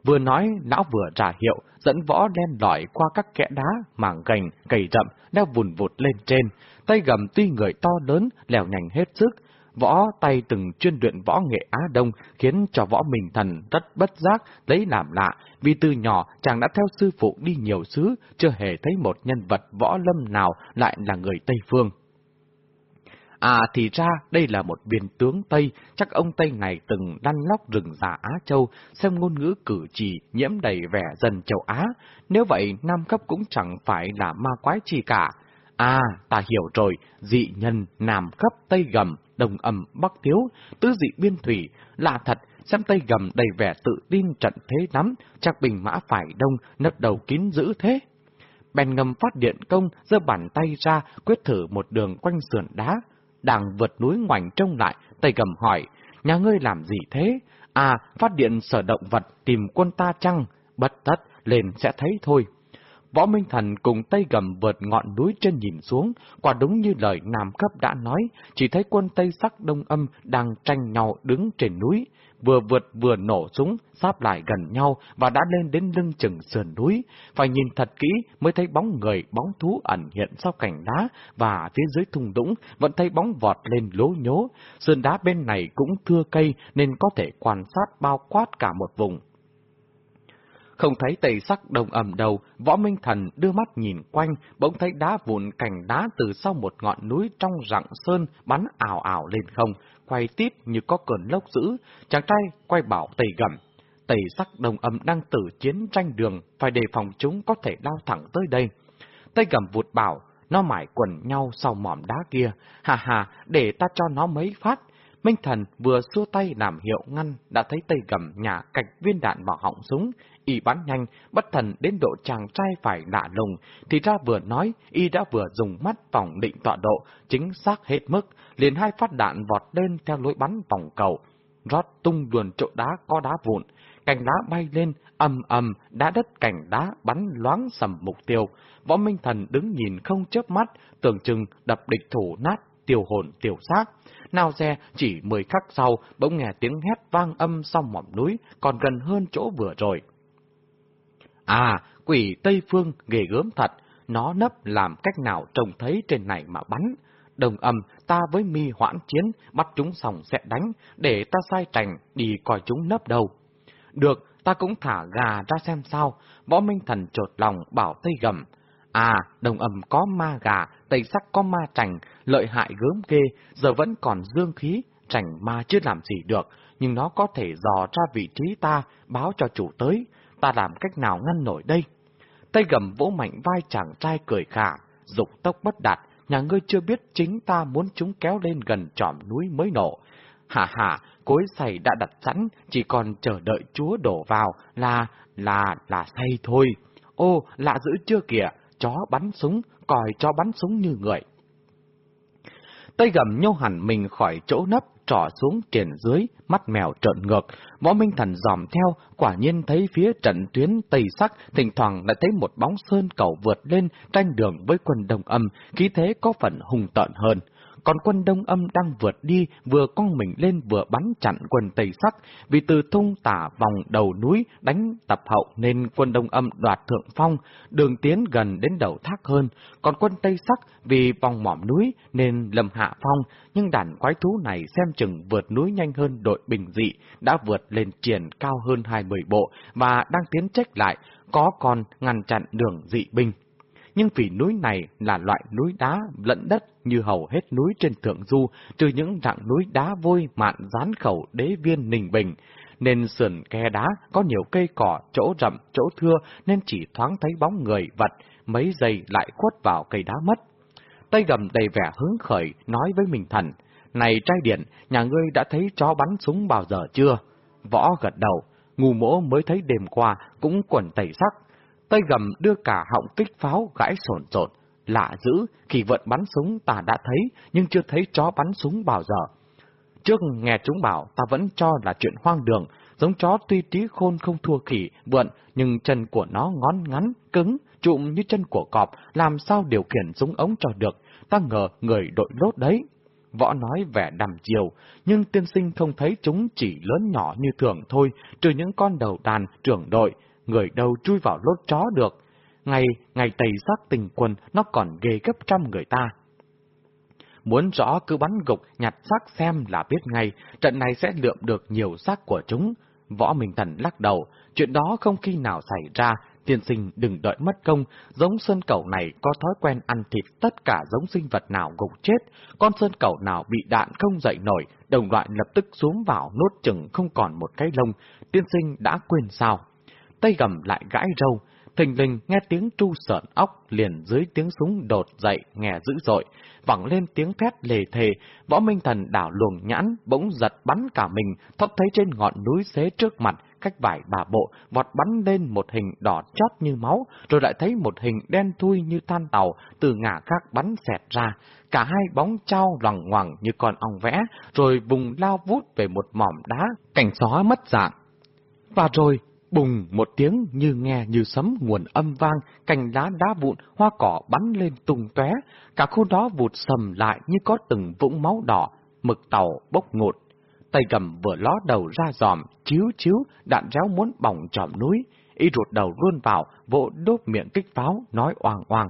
Vừa nói, lão vừa trả hiệu, dẫn võ đen lỏi qua các kẽ đá, mảng gành, cầy rậm, đeo vùn vụt lên trên. Tay gầm tuy người to lớn, lèo nhanh hết sức, võ tay từng chuyên luyện võ nghệ Á Đông khiến cho võ mình thần rất bất giác, lấy làm lạ, vì từ nhỏ chàng đã theo sư phụ đi nhiều xứ, chưa hề thấy một nhân vật võ lâm nào lại là người Tây Phương. À thì ra đây là một viên tướng Tây, chắc ông Tây này từng lăn lóc rừng già Á Châu, xem ngôn ngữ cử chỉ nhiễm đầy vẻ dần châu Á. Nếu vậy, Nam cấp cũng chẳng phải là ma quái chi cả. À, ta hiểu rồi, dị nhân, nằm khắp Tây gầm, Đồng ẩm, Bắc thiếu, tứ dị biên thủy, lạ thật, xem Tây gầm đầy vẻ tự tin trận thế lắm, chắc bình mã phải đông, nấp đầu kín giữ thế bèn ngầm phát điện công, giơ bàn tay ra, quyết thử một đường quanh sườn đá, đang vượt núi ngoảnh trông lại, tay gầm hỏi, nhà ngươi làm gì thế? À, phát điện sở động vật tìm quân ta chăng? Bất tất, lên sẽ thấy thôi. Võ Minh Thần cùng Tây Gầm vượt ngọn núi trên nhìn xuống, quả đúng như lời Nam Cấp đã nói, chỉ thấy quân Tây sắc Đông Âm đang tranh nhau đứng trên núi vừa vượt vừa nổ súng, sáp lại gần nhau và đã lên đến lưng chừng sườn núi. Phải nhìn thật kỹ mới thấy bóng người, bóng thú ẩn hiện sau cảnh đá và phía dưới thung đũng vẫn thấy bóng vọt lên lố nhố. Sườn đá bên này cũng thưa cây nên có thể quan sát bao quát cả một vùng. Không thấy tây sắc đồng ẩm đầu, võ minh thần đưa mắt nhìn quanh, bỗng thấy đá vụn cành đá từ sau một ngọn núi trong rặng sơn bắn ảo ảo lên không, quay tiếp như có cơn lốc dữ, chàng trai quay bảo tây gầm. Tây sắc đồng ẩm đang tử chiến tranh đường, phải đề phòng chúng có thể lao thẳng tới đây. Tây gầm vụt bảo, nó mải quần nhau sau mỏm đá kia, hà hà, để ta cho nó mấy phát, Minh Thần vừa xua tay làm hiệu ngăn, đã thấy tay gầm nhà cạch viên đạn vào họng súng. Y bắn nhanh, bất thần đến độ chàng trai phải lạ lùng, thì ra vừa nói, Y đã vừa dùng mắt vòng định tọa độ, chính xác hết mức, liền hai phát đạn vọt lên theo lối bắn vòng cầu. Rót tung luồn chỗ đá có đá vụn, cành đá bay lên, ầm ầm, đá đất cành đá bắn loáng sầm mục tiêu. Võ Minh Thần đứng nhìn không chớp mắt, tưởng chừng đập địch thủ nát, tiêu hồn tiêu xác. Nào xe chỉ mười khắc sau, bỗng nghe tiếng hét vang âm sau mỏm núi, còn gần hơn chỗ vừa rồi. À, quỷ Tây Phương ghê gớm thật, nó nấp làm cách nào trông thấy trên này mà bắn. Đồng âm, ta với mi hoãn chiến, bắt chúng xong sẽ đánh, để ta sai trành, đi coi chúng nấp đâu. Được, ta cũng thả gà ra xem sao, võ minh thần trột lòng bảo Tây Gầm. À, đồng ẩm có ma gà, Tây sắc có ma trành, lợi hại gớm ghê, giờ vẫn còn dương khí, trành ma chưa làm gì được, nhưng nó có thể dò ra vị trí ta, báo cho chủ tới, ta làm cách nào ngăn nổi đây? Tay gầm vỗ mạnh vai chàng trai cười khả, dục tốc bất đạt, nhà ngươi chưa biết chính ta muốn chúng kéo lên gần trọm núi mới nổ. Hà hà, cối xay đã đặt sẵn, chỉ còn chờ đợi chúa đổ vào, là, là, là say thôi. Ô, lạ dữ chưa kìa, chó bắn súng, còi cho bắn súng như người. Tay gầm nhô hẳn mình khỏi chỗ nấp, trỏ xuống triển dưới, mắt mèo trợn ngược. Võ Minh Thần dòm theo, quả nhiên thấy phía trận tuyến tây sắc, thỉnh thoảng lại thấy một bóng sơn cầu vượt lên, tranh đường với quân đồng âm, khí thế có phần hùng tợn hơn còn quân Đông Âm đang vượt đi, vừa cong mình lên vừa bắn chặn quân Tây Sắc, vì từ thung tả vòng đầu núi đánh tập hậu nên quân Đông Âm đoạt thượng phong, đường tiến gần đến đầu thác hơn, còn quân Tây Sắc vì vòng mỏm núi nên lầm hạ phong, nhưng đàn quái thú này xem chừng vượt núi nhanh hơn đội bình dị, đã vượt lên triển cao hơn 20 bộ và đang tiến trách lại, có còn ngăn chặn đường dị binh nhưng vì núi này là loại núi đá lẫn đất như hầu hết núi trên thượng du, trừ những dạng núi đá vôi mạn rán khẩu đế viên Ninh Bình, nên sườn khe đá có nhiều cây cỏ, chỗ rậm, chỗ thưa nên chỉ thoáng thấy bóng người vật, mấy giây lại khuất vào cây đá mất. Tây gầm đầy vẻ hứng khởi, nói với mình thần, này trai điện, nhà ngươi đã thấy chó bắn súng bao giờ chưa? Võ gật đầu, ngu mỗ mới thấy đêm qua cũng quần tẩy sắc tay gầm đưa cả họng kích pháo gãi sồn sột. Lạ dữ, khi vận bắn súng ta đã thấy, nhưng chưa thấy chó bắn súng bao giờ. Trước nghe chúng bảo ta vẫn cho là chuyện hoang đường, giống chó tuy trí khôn không thua khỉ, vượn, nhưng chân của nó ngón ngắn, cứng, trụm như chân của cọp, làm sao điều khiển súng ống cho được, ta ngờ người đội lốt đấy. Võ nói vẻ đầm chiều, nhưng tiên sinh không thấy chúng chỉ lớn nhỏ như thường thôi, trừ những con đầu đàn, trưởng đội, người đâu chui vào lốt chó được. Ngày, ngày tầy sắc tình quân, nó còn ghê gấp trăm người ta. Muốn rõ cứ bắn gục, nhặt xác xem là biết ngay, trận này sẽ lượm được nhiều xác của chúng. Võ Minh Thần lắc đầu, chuyện đó không khi nào xảy ra, tiên sinh đừng đợi mất công, giống sơn cẩu này có thói quen ăn thịt tất cả giống sinh vật nào gục chết, con sơn cẩu nào bị đạn không dậy nổi, đồng loại lập tức xuống vào nốt chừng không còn một cái lông, tiên sinh đã quên sao. Tay gầm lại gãi râu, thình lình nghe tiếng tru sợn óc liền dưới tiếng súng đột dậy nghe dữ dội, vẳng lên tiếng thét lề thề, võ minh thần đảo luồng nhãn, bỗng giật bắn cả mình, thoát thấy trên ngọn núi xế trước mặt, cách vải bà bộ, vọt bắn lên một hình đỏ chót như máu, rồi lại thấy một hình đen thui như than tàu, từ ngả khác bắn xẹt ra. Cả hai bóng trao loằng ngoằng như con ong vẽ, rồi vùng lao vút về một mỏm đá, cảnh xóa mất dạng. Và rồi, Bùng một tiếng như nghe như sấm nguồn âm vang, cành lá đá vụn, hoa cỏ bắn lên tung tóe, cả khu đó vụt sầm lại như có từng vũng máu đỏ, mực tàu bốc ngột. Tay cầm vừa ló đầu ra giòm, chiếu chiếu, đạn réo muốn bỏng trọm núi, y ruột đầu luôn vào, vỗ đốt miệng kích pháo, nói oang oang.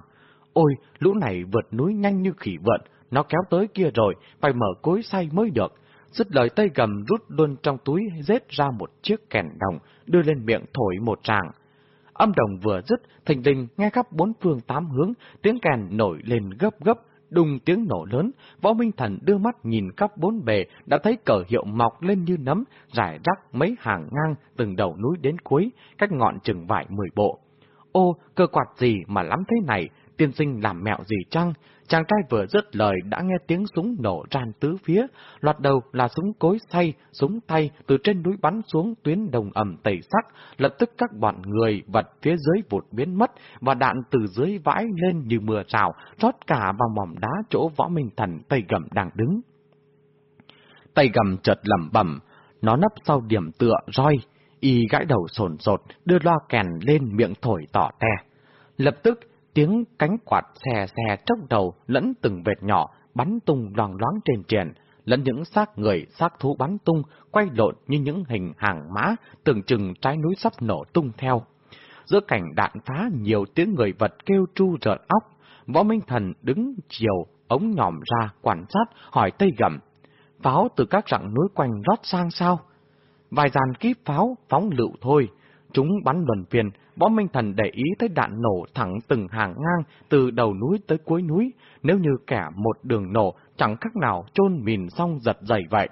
Ôi, lũ này vượt núi nhanh như khỉ vượn, nó kéo tới kia rồi, phải mở cối say mới được. Dứt lời tay gầm rút luôn trong túi rết ra một chiếc kèn đồng, đưa lên miệng thổi một tràng. Âm đồng vừa dứt, thình lình nghe khắp bốn phương tám hướng, tiếng kèn nổi lên gấp gấp, đùng tiếng nổ lớn, võ minh thần đưa mắt nhìn khắp bốn bề, đã thấy cờ hiệu mọc lên như nấm, rải rác mấy hàng ngang từng đầu núi đến cuối, cách ngọn chừng vải mười bộ. Ô, cơ quạt gì mà lắm thế này, tiên sinh làm mẹo gì chăng? Chàng trai vừa dứt lời đã nghe tiếng súng nổ ran tứ phía, loạt đầu là súng cối say, súng tay từ trên núi bắn xuống tuyến đồng ẩm tẩy sắc, lập tức các bọn người vật phía dưới vụt biến mất, và đạn từ dưới vãi lên như mưa rào, rót cả vào mỏm đá chỗ võ minh thần tay gầm đang đứng. Tay gầm chợt lẩm bẩm, nó nấp sau điểm tựa roi, y gãi đầu sồn sột, đưa loa kèn lên miệng thổi tỏ te. Lập tức, tiếng cánh quạt xè xè trong đầu lẫn từng vệt nhỏ bắn tung loang loáng trên triển, lẫn những xác người, xác thú bắn tung, quay lộn như những hình hàng mã, tưởng chừng trái núi sắp nổ tung theo. Giữa cảnh đạn phá nhiều tiếng người vật kêu tru rợn óc, võ minh thần đứng chiều, ống nhòm ra, quan sát, hỏi tây gầm. Pháo từ các rặng núi quanh rót sang sao? Vài dàn kíp pháo, phóng lựu thôi. Chúng bắn luận phiền, Võ Minh Thần để ý thấy đạn nổ thẳng từng hàng ngang từ đầu núi tới cuối núi, nếu như cả một đường nổ chẳng khác nào chôn mìn xong giật dày vậy.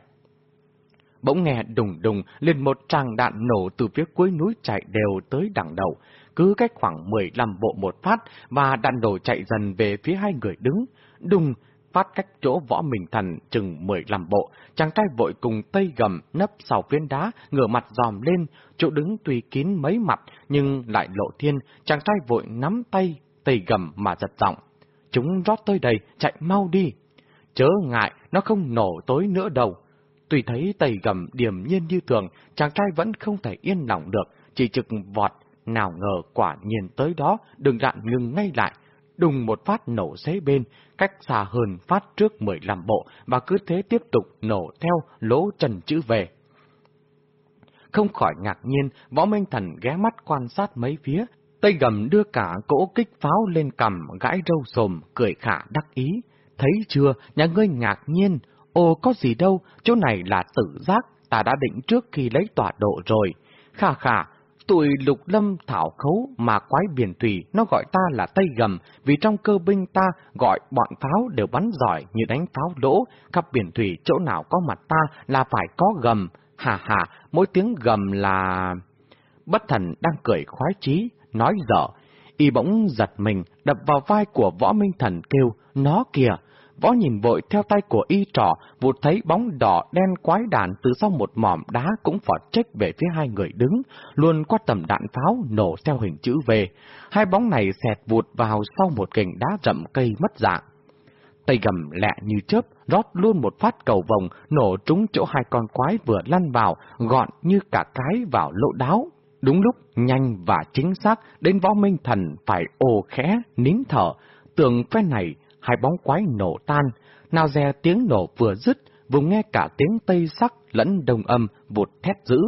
Bỗng nghe đùng đùng lên một tràng đạn nổ từ phía cuối núi chạy đều tới đằng đầu, cứ cách khoảng 15 bộ một phát và đạn nổ chạy dần về phía hai người đứng. Đùng, phát cách chỗ võ mình thần chừng 15 bộ, chàng trai vội cùng tây gầm nấp sau phiến đá, ngửa mặt dòm lên, chỗ đứng tùy kín mấy mặt, nhưng lại lộ thiên, chàng trai vội nắm tay, tây gầm mà giật giọng. Chúng rót tới đây, chạy mau đi. Chớ ngại, nó không nổ tối nữa đâu. Tùy thấy tây gầm điềm nhiên như thường, chàng trai vẫn không thể yên lòng được, chỉ trực vọt, nào ngờ quả nhiên tới đó, đừng đạn ngừng ngay lại, đùng một phát nổ xế bên, cách xa hơn phát trước 15 bộ và cứ thế tiếp tục nổ theo lỗ trần chữ về. Không khỏi ngạc nhiên, võ minh thần ghé mắt quan sát mấy phía, tay gầm đưa cả cỗ kích pháo lên cầm, gãi râu sồm, cười khả đắc ý. Thấy chưa, nhà ngươi ngạc nhiên, ồ có gì đâu, chỗ này là tử giác, ta đã định trước khi lấy tọa độ rồi. Khả khả, Tụi lục lâm thảo khấu mà quái biển thủy nó gọi ta là Tây Gầm, vì trong cơ binh ta gọi bọn pháo đều bắn giỏi như đánh pháo lỗ, khắp biển thủy chỗ nào có mặt ta là phải có gầm, hà hà, mỗi tiếng gầm là... Bất thần đang cười khoái chí, nói dở, y bỗng giật mình, đập vào vai của võ minh thần kêu, nó kìa. Võ nhìn vội theo tay của y trỏ, vụt thấy bóng đỏ đen quái đạn từ sau một mỏm đá cũng phọt trách về phía hai người đứng, luôn qua tầm đạn pháo nổ theo hình chữ V. Hai bóng này xẹt vụt vào sau một cành đá rậm cây mất dạng. Tay gầm lẹ như chớp, rót luôn một phát cầu vòng, nổ trúng chỗ hai con quái vừa lăn vào, gọn như cả cái vào lỗ đáo. Đúng lúc, nhanh và chính xác, đến võ minh thần phải ồ khẽ, nín thở. Tưởng phe này, hai bóng quái nổ tan, nào dè tiếng nổ vừa dứt, vùng nghe cả tiếng tây sắc lẫn đồng âm vụt thét dữ.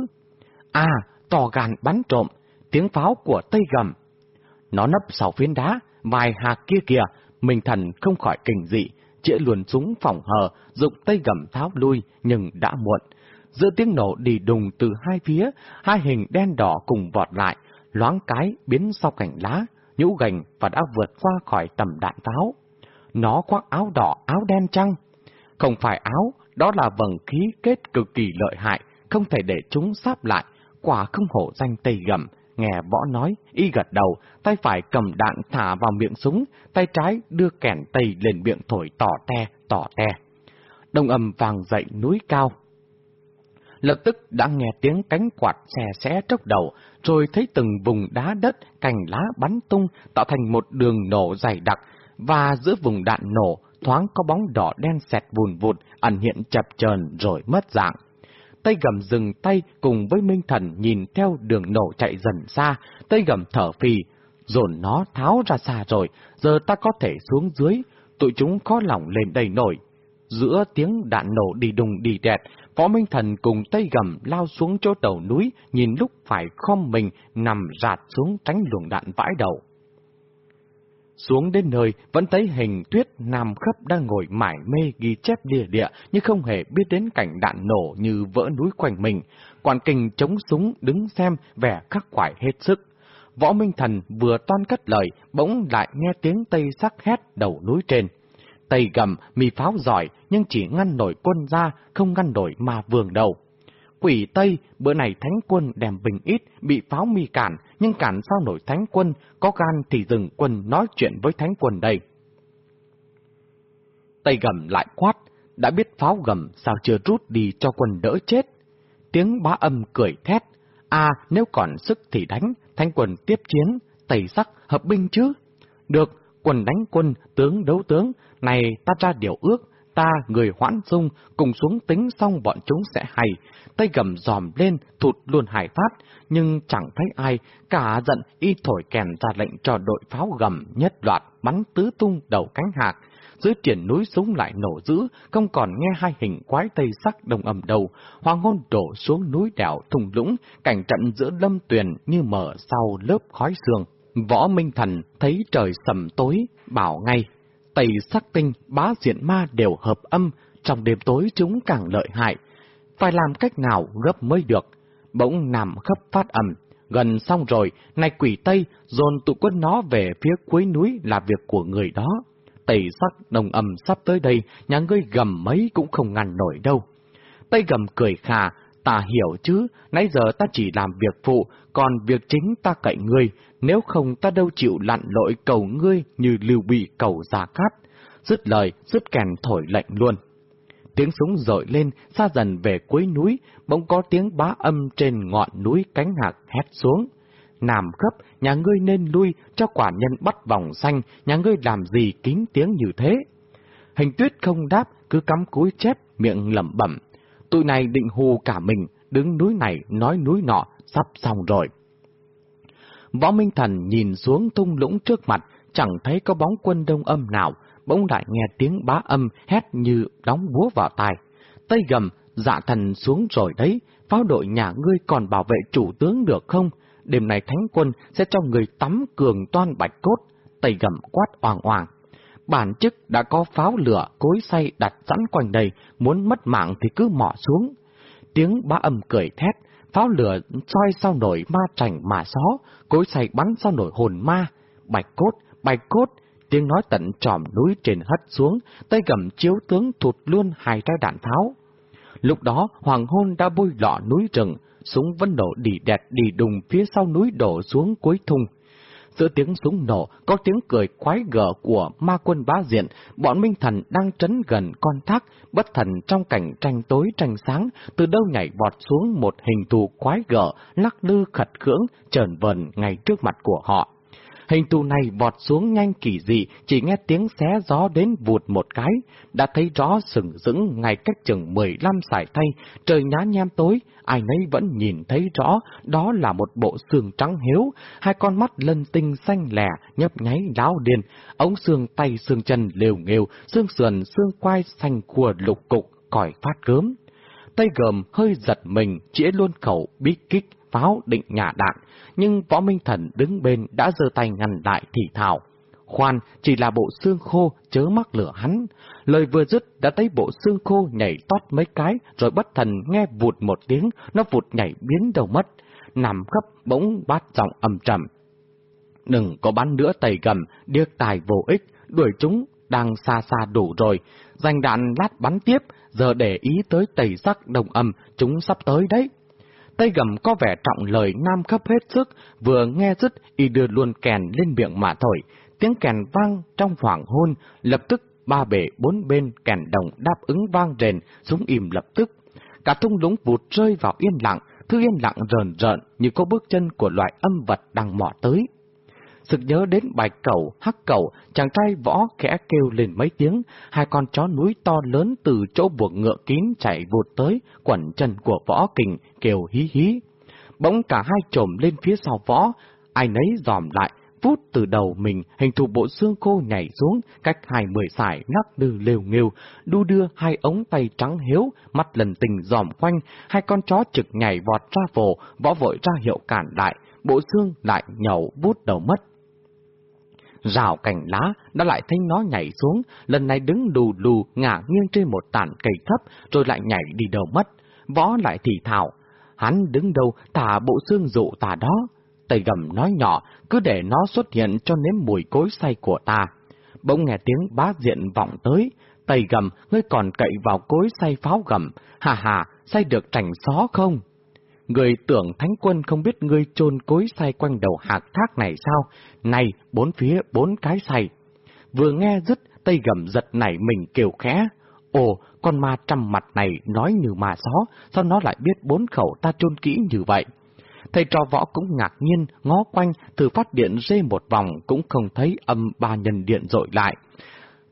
À, tò gàn bắn trộm, tiếng pháo của tây gầm. Nó nấp sau phiến đá, vài hạt kia kìa, Minh Thần không khỏi kinh dị, chĩa luồn súng phòng hờ, dụng tây gầm tháo lui, nhưng đã muộn. Giữa tiếng nổ đi đùng từ hai phía, hai hình đen đỏ cùng vọt lại, loáng cái biến sau cảnh lá, nhũ gành và đã vượt qua khỏi tầm đạn pháo. Nó khoác áo đỏ, áo đen chăng? Không phải áo, đó là vầng khí kết cực kỳ lợi hại, không thể để chúng sáp lại, quả không hổ danh tây gầm, Nghe võ nói, y gật đầu, tay phải cầm đạn thả vào miệng súng, tay trái đưa kẻn tây lên miệng thổi tỏ te, tỏ te. Đông âm vàng dậy núi cao. Lập tức đã nghe tiếng cánh quạt xè xé trốc đầu, rồi thấy từng vùng đá đất, cành lá bắn tung, tạo thành một đường nổ dày đặc, và giữa vùng đạn nổ, thoáng có bóng đỏ đen xẹt vùn vụt, ẩn hiện chập chờn rồi mất dạng. Tây gầm dừng tay cùng với Minh Thần nhìn theo đường nổ chạy dần xa, Tây gầm thở phì, dồn nó tháo ra xa rồi, giờ ta có thể xuống dưới, tụi chúng khó lòng lên đầy nổi. Giữa tiếng đạn nổ đi đùng đi đẹt, Phó Minh Thần cùng Tây gầm lao xuống chỗ đầu núi, nhìn lúc phải khom mình nằm rạt xuống tránh luồng đạn vãi đầu. Xuống đến nơi, vẫn thấy hình tuyết nam khắp đang ngồi mải mê ghi chép địa địa, nhưng không hề biết đến cảnh đạn nổ như vỡ núi quanh mình. Quản kình chống súng đứng xem vẻ khắc khoải hết sức. Võ Minh Thần vừa toan cất lời, bỗng lại nghe tiếng Tây sắc hét đầu núi trên. Tây gầm, mì pháo giỏi, nhưng chỉ ngăn nổi quân ra, không ngăn nổi mà vườn đầu. Quỷ Tây, bữa này thánh quân đem bình ít, bị pháo mi cản, nhưng cản sao nổi thánh quân, có gan thì dừng quân nói chuyện với thánh quân đây. Tây gầm lại quát, đã biết pháo gầm sao chưa rút đi cho quân đỡ chết. Tiếng bá âm cười thét, à nếu còn sức thì đánh, thánh quân tiếp chiến, tây sắc hợp binh chứ. Được, quân đánh quân, tướng đấu tướng, này ta ra điều ước, ta, người hoãn dung, cùng xuống tính xong bọn chúng sẽ hay. Tay gầm dòm lên, thụt luôn hải phát, nhưng chẳng thấy ai, cả giận y thổi kèn ra lệnh cho đội pháo gầm nhất loạt bắn tứ tung đầu cánh hạc. Dưới triển núi súng lại nổ dữ, không còn nghe hai hình quái tây sắc đồng ầm đầu, hoàng hôn đổ xuống núi đèo thùng lũng, cảnh trận giữa lâm tuyền như mở sau lớp khói sương. Võ Minh Thần thấy trời sầm tối, bảo ngay, tây sắc tinh, bá diện ma đều hợp âm, trong đêm tối chúng càng lợi hại. Phải làm cách nào gấp mới được. Bỗng nằm khắp phát ẩm, gần xong rồi, nay quỷ Tây dồn tụ quân nó về phía cuối núi là việc của người đó. Tây sắc đồng âm sắp tới đây, nhà ngươi gầm mấy cũng không ngăn nổi đâu. Tây gầm cười khà, ta hiểu chứ, nãy giờ ta chỉ làm việc phụ, còn việc chính ta cậy ngươi, nếu không ta đâu chịu lặn lội cầu ngươi như lưu bị cầu giả cát. Dứt lời, dứt kèn thổi lệnh luôn. Tiếng súng rội lên, xa dần về cuối núi, bỗng có tiếng bá âm trên ngọn núi cánh hạc hét xuống. Nam gấp, nhà ngươi nên lui, cho quả nhân bắt vòng xanh, nhà ngươi làm gì kín tiếng như thế? Hình tuyết không đáp, cứ cắm cúi chép, miệng lẩm bẩm. Tụi này định hù cả mình, đứng núi này nói núi nọ, sắp xong rồi. Võ Minh Thần nhìn xuống thung lũng trước mặt, chẳng thấy có bóng quân đông âm nào, bỗng lại nghe tiếng bá âm hét như đóng búa vào tai. Tây gầm, dạ thần xuống rồi đấy, pháo đội nhà ngươi còn bảo vệ chủ tướng được không? Đêm này thánh quân sẽ cho người tắm cường toan bạch cốt, tây gầm quát oàng oàng. Bản chức đã có pháo lửa, cối say đặt sẵn quanh đây, muốn mất mạng thì cứ mỏ xuống. Tiếng bá âm cười thét, pháo lửa soi sau nổi ma trành mà xó, cối say bắn sau nổi hồn ma, bạch cốt, bạch cốt, tiếng nói tận tròm núi trên hất xuống, tay cầm chiếu tướng thụt luôn hai trái đạn tháo. Lúc đó, hoàng hôn đã bôi lọ núi rừng, súng vẫn nổ đi đẹp đi đùng phía sau núi đổ xuống cuối thung giữa tiếng súng nổ, có tiếng cười quái gở của ma quân bá diện, bọn minh thần đang trấn gần con thác, bất thần trong cảnh tranh tối tranh sáng, từ đâu nhảy vọt xuống một hình thù quái gở, lắc lư khật khưỡng, trờn vần ngay trước mặt của họ. Hình tù này vọt xuống nhanh kỳ dị, chỉ nghe tiếng xé gió đến vụt một cái, đã thấy rõ sừng sững ngay cách chừng 15 sải thay, trời nhá nhem tối, ai nấy vẫn nhìn thấy rõ, đó là một bộ xương trắng hiếu, hai con mắt lân tinh xanh lẻ, nhấp nháy láo điên, ống xương tay xương chân liều nghêu, xương sườn xương quai xanh khua lục cục, còi phát gớm. Tay gầm hơi giật mình, chĩa luôn khẩu, bí kích, pháo định nhả đạn, nhưng võ minh thần đứng bên đã giơ tay ngăn lại thì thảo. Khoan, chỉ là bộ xương khô, chớ mắc lửa hắn. Lời vừa dứt đã thấy bộ xương khô nhảy tót mấy cái, rồi bất thần nghe vụt một tiếng, nó vụt nhảy biến đầu mất. Nằm khắp bỗng bát giọng âm trầm. Đừng có bắn nữa tầy gầm, điếc tài vô ích, đuổi chúng, đang xa xa đủ rồi. Dành đạn lát bắn tiếp, giờ để ý tới tẩy sắc đồng âm, chúng sắp tới đấy. Tay gầm có vẻ trọng lời nam khắp hết sức, vừa nghe dứt y đưa luôn kèn lên miệng mà thổi. Tiếng kèn vang trong hoàng hôn, lập tức ba bể bốn bên kèn đồng đáp ứng vang rền, súng im lập tức. Cả thung lũng vụt rơi vào yên lặng, thứ yên lặng rờn rợn như có bước chân của loại âm vật đang mò tới. Sực nhớ đến bài cẩu, hắc cẩu, chàng trai võ khẽ kêu lên mấy tiếng, hai con chó núi to lớn từ chỗ buộc ngựa kín chạy vụt tới, quẩn chân của võ kình, kêu hí hí. Bỗng cả hai trồm lên phía sau võ, ai nấy dòm lại, vút từ đầu mình, hình thù bộ xương khô nhảy xuống, cách hai mười sải nắc đư lều nghêu, đu đưa hai ống tay trắng hiếu, mắt lần tình dòm quanh, hai con chó trực nhảy vọt ra vồ, võ vội ra hiệu cản lại bộ xương lại nhậu vút đầu mất rào cành lá, đã lại thấy nó nhảy xuống, lần này đứng đù đù ngả nghiêng trên một tàn cây thấp, rồi lại nhảy đi đâu mất. Võ lại thì thảo, hắn đứng đâu thả bộ xương dụ tà đó. Tây gầm nói nhỏ, cứ để nó xuất hiện cho nếm mùi cối say của ta. Bỗng nghe tiếng bá diện vọng tới, Tây gầm, ngươi còn cậy vào cối say pháo gầm, hà hà, say được trành xó không? Người tưởng thánh quân không biết ngươi chôn cối say quanh đầu hạc thác này sao? Này, bốn phía bốn cái say. Vừa nghe dứt, tay gầm giật nảy mình kêu khẽ. Ồ, con ma trăm mặt này nói như ma xó, sao nó lại biết bốn khẩu ta chôn kỹ như vậy? Thầy trò võ cũng ngạc nhiên, ngó quanh, thử phát điện rê một vòng cũng không thấy âm ba nhân điện dội lại.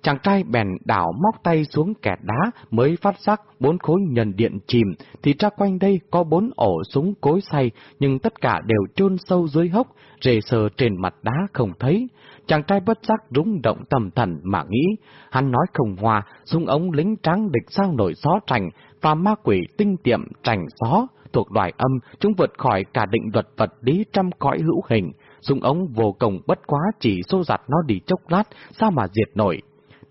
Chàng trai bèn đảo móc tay xuống kẹt đá mới phát giác bốn khối nhân điện chìm, thì ra quanh đây có bốn ổ súng cối xay, nhưng tất cả đều chôn sâu dưới hốc, rề sờ trên mặt đá không thấy. Chàng trai bất giác rung động tâm thần mà nghĩ, hắn nói không hòa, súng ống lính trắng địch sao nổi gió trành, và ma quỷ tinh tiệm trành gió, thuộc loài âm, chúng vượt khỏi cả định luật vật lý trăm cõi hữu hình. Súng ống vô cùng bất quá chỉ xô giặt nó đi chốc lát, sao mà diệt nổi.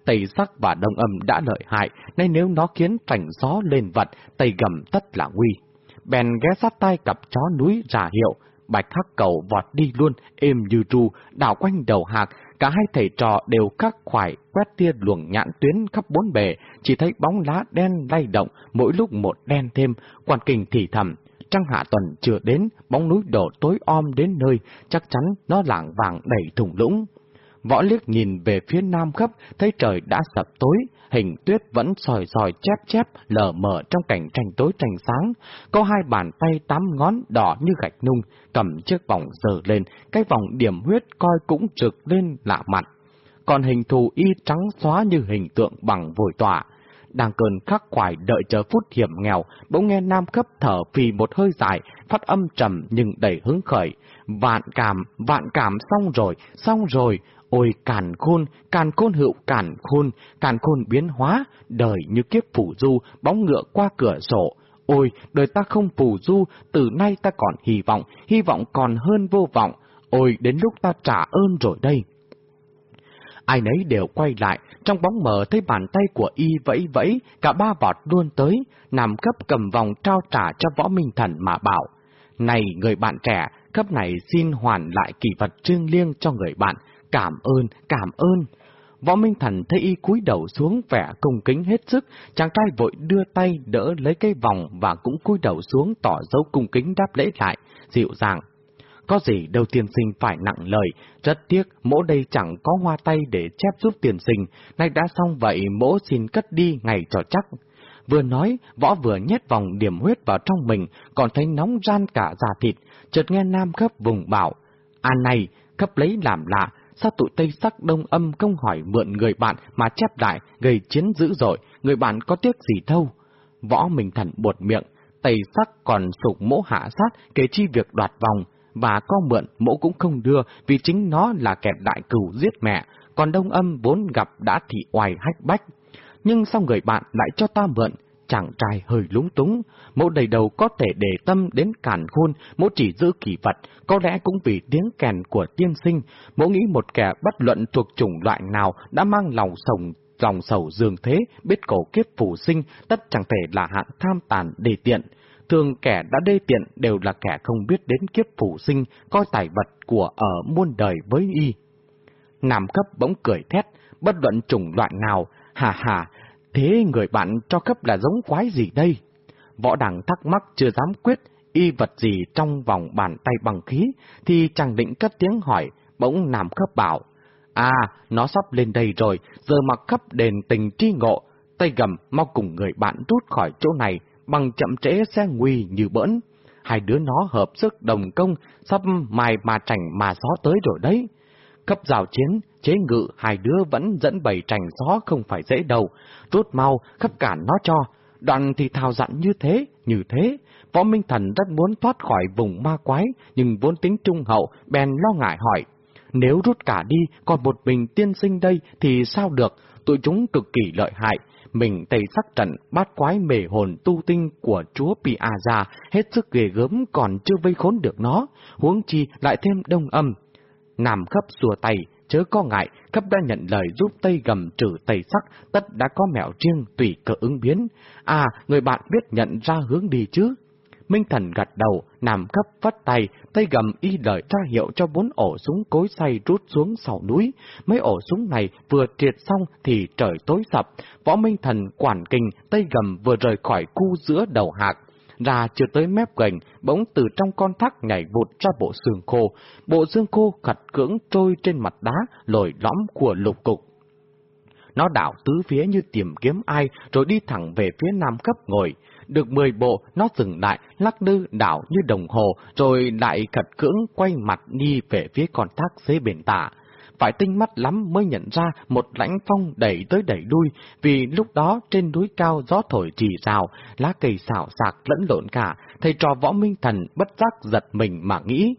Tây sắc và đông âm đã lợi hại, nên nếu nó khiến trành gió lên vật, tây gầm tất là nguy. Bèn ghé sát tay cặp chó núi giả hiệu, bạch hắc cầu vọt đi luôn, êm như tru, đảo quanh đầu hạc, cả hai thầy trò đều khắc khoải, quét tia luồng nhãn tuyến khắp bốn bề, chỉ thấy bóng lá đen lay động, mỗi lúc một đen thêm, quan kinh thì thầm. Trăng hạ tuần chưa đến, bóng núi đổ tối om đến nơi, chắc chắn nó lảng vàng đầy thùng lũng. Võ liếc nhìn về phía nam khắp, thấy trời đã sập tối, hình tuyết vẫn sòi sòi chép chép, lờ mờ trong cảnh tranh tối tranh sáng. Có hai bàn tay tám ngón đỏ như gạch nung, cầm chiếc vòng dờ lên, cái vòng điểm huyết coi cũng trực lên lạ mặt. Còn hình thù y trắng xóa như hình tượng bằng vội tỏa. Đang cơn khắc khoải đợi chờ phút hiểm nghèo, bỗng nghe nam khấp thở phì một hơi dài, phát âm trầm nhưng đầy hứng khởi. Vạn cảm, vạn cảm xong rồi, xong rồi, Ôi càn khôn, càn khôn hữu càn khôn, càn khôn biến hóa, đời như kiếp phủ du, bóng ngựa qua cửa sổ. Ôi, đời ta không phù du, từ nay ta còn hy vọng, hy vọng còn hơn vô vọng. Ôi, đến lúc ta trả ơn rồi đây. Ai nấy đều quay lại, trong bóng mờ thấy bàn tay của y vẫy vẫy, cả ba vọt luôn tới, nằm cấp cầm vòng trao trả cho võ minh thần mà bảo. Này người bạn trẻ, cấp này xin hoàn lại kỳ vật trương liêng cho người bạn, cảm ơn, cảm ơn. Võ Minh Thần thấy y cúi đầu xuống vẻ cung kính hết sức, chàng trai vội đưa tay đỡ lấy cây vòng và cũng cúi đầu xuống tỏ dấu cung kính đáp lễ lại, dịu dàng. có gì đâu tiên sinh phải nặng lời, rất tiếc mỗ đây chẳng có hoa tay để chép giúp tiền sinh, nay đã xong vậy mỗ xin cất đi ngày cho chắc. Vừa nói, võ vừa nhét vòng điểm huyết vào trong mình, còn thấy nóng ran cả da thịt, chợt nghe nam khớp vùng bảo, À này, khớp lấy làm lạ, sao tụi Tây Sắc Đông Âm công hỏi mượn người bạn mà chép lại, gây chiến dữ dội, người bạn có tiếc gì đâu. Võ Minh Thần buột miệng, Tây Sắc còn sụp mỗ hạ sát kể chi việc đoạt vòng, và có mượn mỗ cũng không đưa vì chính nó là kẻ đại cừu giết mẹ, còn Đông Âm vốn gặp đã thị oai hách bách. Nhưng sao người bạn lại cho ta mượn, chàng trai hơi lúng túng, mẫu đầy đầu có thể để tâm đến cản khôn, mẫu chỉ giữ kỳ vật, có lẽ cũng vì tiếng kèn của tiên sinh, mẫu nghĩ một kẻ bất luận thuộc chủng loại nào đã mang lòng sồng lòng sầu dường thế, biết cổ kiếp phủ sinh, tất chẳng thể là hạng tham tàn đề tiện. Thường kẻ đã đê tiện đều là kẻ không biết đến kiếp phủ sinh, coi tài vật của ở muôn đời với y. Nam cấp bỗng cười thét, bất luận chủng loại nào, hà hà, Thế người bạn cho cấp là giống quái gì đây? Võ đẳng thắc mắc chưa dám quyết, y vật gì trong vòng bàn tay bằng khí, thì chẳng định cất tiếng hỏi, bỗng nằm cấp bảo. À, nó sắp lên đây rồi, giờ mặc cấp đền tình tri ngộ, tay gầm mau cùng người bạn rút khỏi chỗ này, bằng chậm trễ sẽ nguy như bỡn. Hai đứa nó hợp sức đồng công, sắp mài mà chảnh mà gió tới rồi đấy. Cấp rào chiến, chế ngự hai đứa vẫn dẫn bầy trành gió không phải dễ đâu, rút mau, khắp cản nó cho. Đoạn thì thao dặn như thế, như thế. Võ Minh Thần rất muốn thoát khỏi vùng ma quái, nhưng vốn tính trung hậu, bèn lo ngại hỏi. Nếu rút cả đi, còn một mình tiên sinh đây thì sao được, tụi chúng cực kỳ lợi hại. Mình tây sắc trận bát quái mề hồn tu tinh của chúa Piazza hết sức ghê gớm còn chưa vây khốn được nó, huống chi lại thêm đông âm. Nam khắp xua tay, chớ có ngại, khắp đã nhận lời giúp Tây gầm trừ Tây sắc, tất đã có mẹo riêng tùy cơ ứng biến. À, người bạn biết nhận ra hướng đi chứ? Minh thần gật đầu, nằm khắp vắt tay, Tây gầm y lời ra hiệu cho bốn ổ súng cối xay rút xuống sau núi. Mấy ổ súng này vừa triệt xong thì trời tối sập. Võ Minh thần quản kinh, Tây gầm vừa rời khỏi khu giữa đầu hạc ra chưa tới mép gành, bỗng từ trong con thác nhảy vụt ra bộ xương khô. Bộ xương khô khặt cưỡng trôi trên mặt đá, lồi lõm của lục cục. Nó đảo tứ phía như tìm kiếm ai, rồi đi thẳng về phía nam cấp ngồi. Được mười bộ, nó dừng lại, lắc lư đảo như đồng hồ, rồi lại khật cưỡng quay mặt đi về phía con thác dưới bền tả phải tinh mắt lắm mới nhận ra một lãnh phong đẩy tới đẩy đuôi, vì lúc đó trên núi cao gió thổi trì rào, lá cây xảo sạc lẫn lộn cả, thầy trò võ minh thần bất giác giật mình mà nghĩ.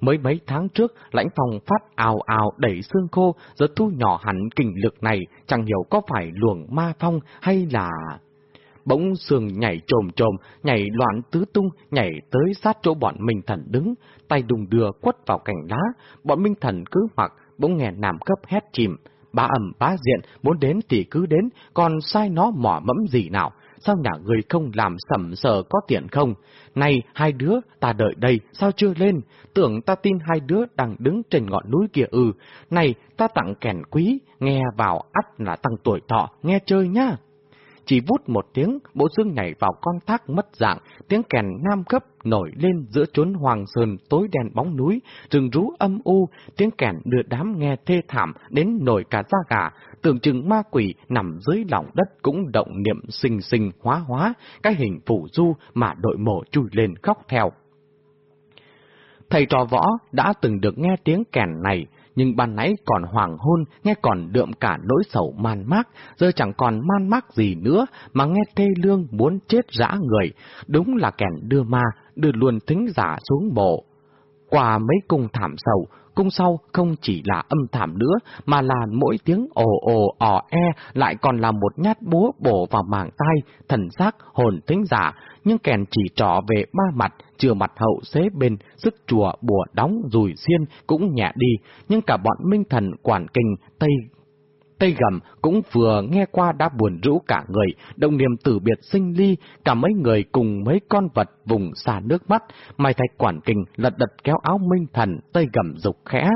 Mới mấy tháng trước, lãnh phòng phát ào ào đẩy xương khô, giờ thu nhỏ hẳn kình lực này, chẳng hiểu có phải luồng ma phong hay là... Bỗng sườn nhảy trồm trồm, nhảy loạn tứ tung, nhảy tới sát chỗ bọn Minh Thần đứng, tay đùng đưa quất vào cành lá, bọn Minh Thần cứ mặc bỗng nghe nam cấp hét chìm. Bá ẩm bá diện, muốn đến thì cứ đến, còn sai nó mỏ mẫm gì nào. Sao nhà người không làm sầm sờ có tiền không? Này, hai đứa, ta đợi đây, sao chưa lên? Tưởng ta tin hai đứa đang đứng trên ngọn núi kia ư. Này, ta tặng kèn quý, nghe vào ắt là tăng tuổi thọ, nghe chơi nhá. Chỉ vút một tiếng, bộ xương nhảy vào con thác mất dạng, tiếng kèn nam cấp nổi lên giữa chốn hoàng sơn tối đen bóng núi, rừng rú âm u, tiếng kèn đưa đám nghe thê thảm đến nổi cả da gà, tưởng chừng ma quỷ nằm dưới lòng đất cũng động niệm sinh sinh hóa hóa, cái hình phủ du mà đội mổ chui lên khóc theo. Thầy trò võ đã từng được nghe tiếng kèn này, nhưng ban nãy còn hoàng hôn, nghe còn đượm cả nỗi sầu man mác, giờ chẳng còn man mác gì nữa, mà nghe thê lương muốn chết rã người, đúng là kẻn đưa ma, đưa luôn thính giả xuống bộ. Qua mấy cung thảm sầu, cung sau không chỉ là âm thảm nữa, mà là mỗi tiếng ồ ồ ò e lại còn là một nhát búa bổ vào màng tai, thần xác, hồn thính giả, nhưng kèn chỉ trỏ về ba mặt, chưa mặt hậu xế bên, sức chùa bùa đóng rùi xiên cũng nhẹ đi, nhưng cả bọn minh thần quản kinh Tây Tây gầm cũng vừa nghe qua đã buồn rũ cả người, đồng niềm tử biệt sinh ly, cả mấy người cùng mấy con vật vùng xa nước mắt, mai thạch quản kinh lật đật kéo áo minh thần, Tây gầm dục khẽ.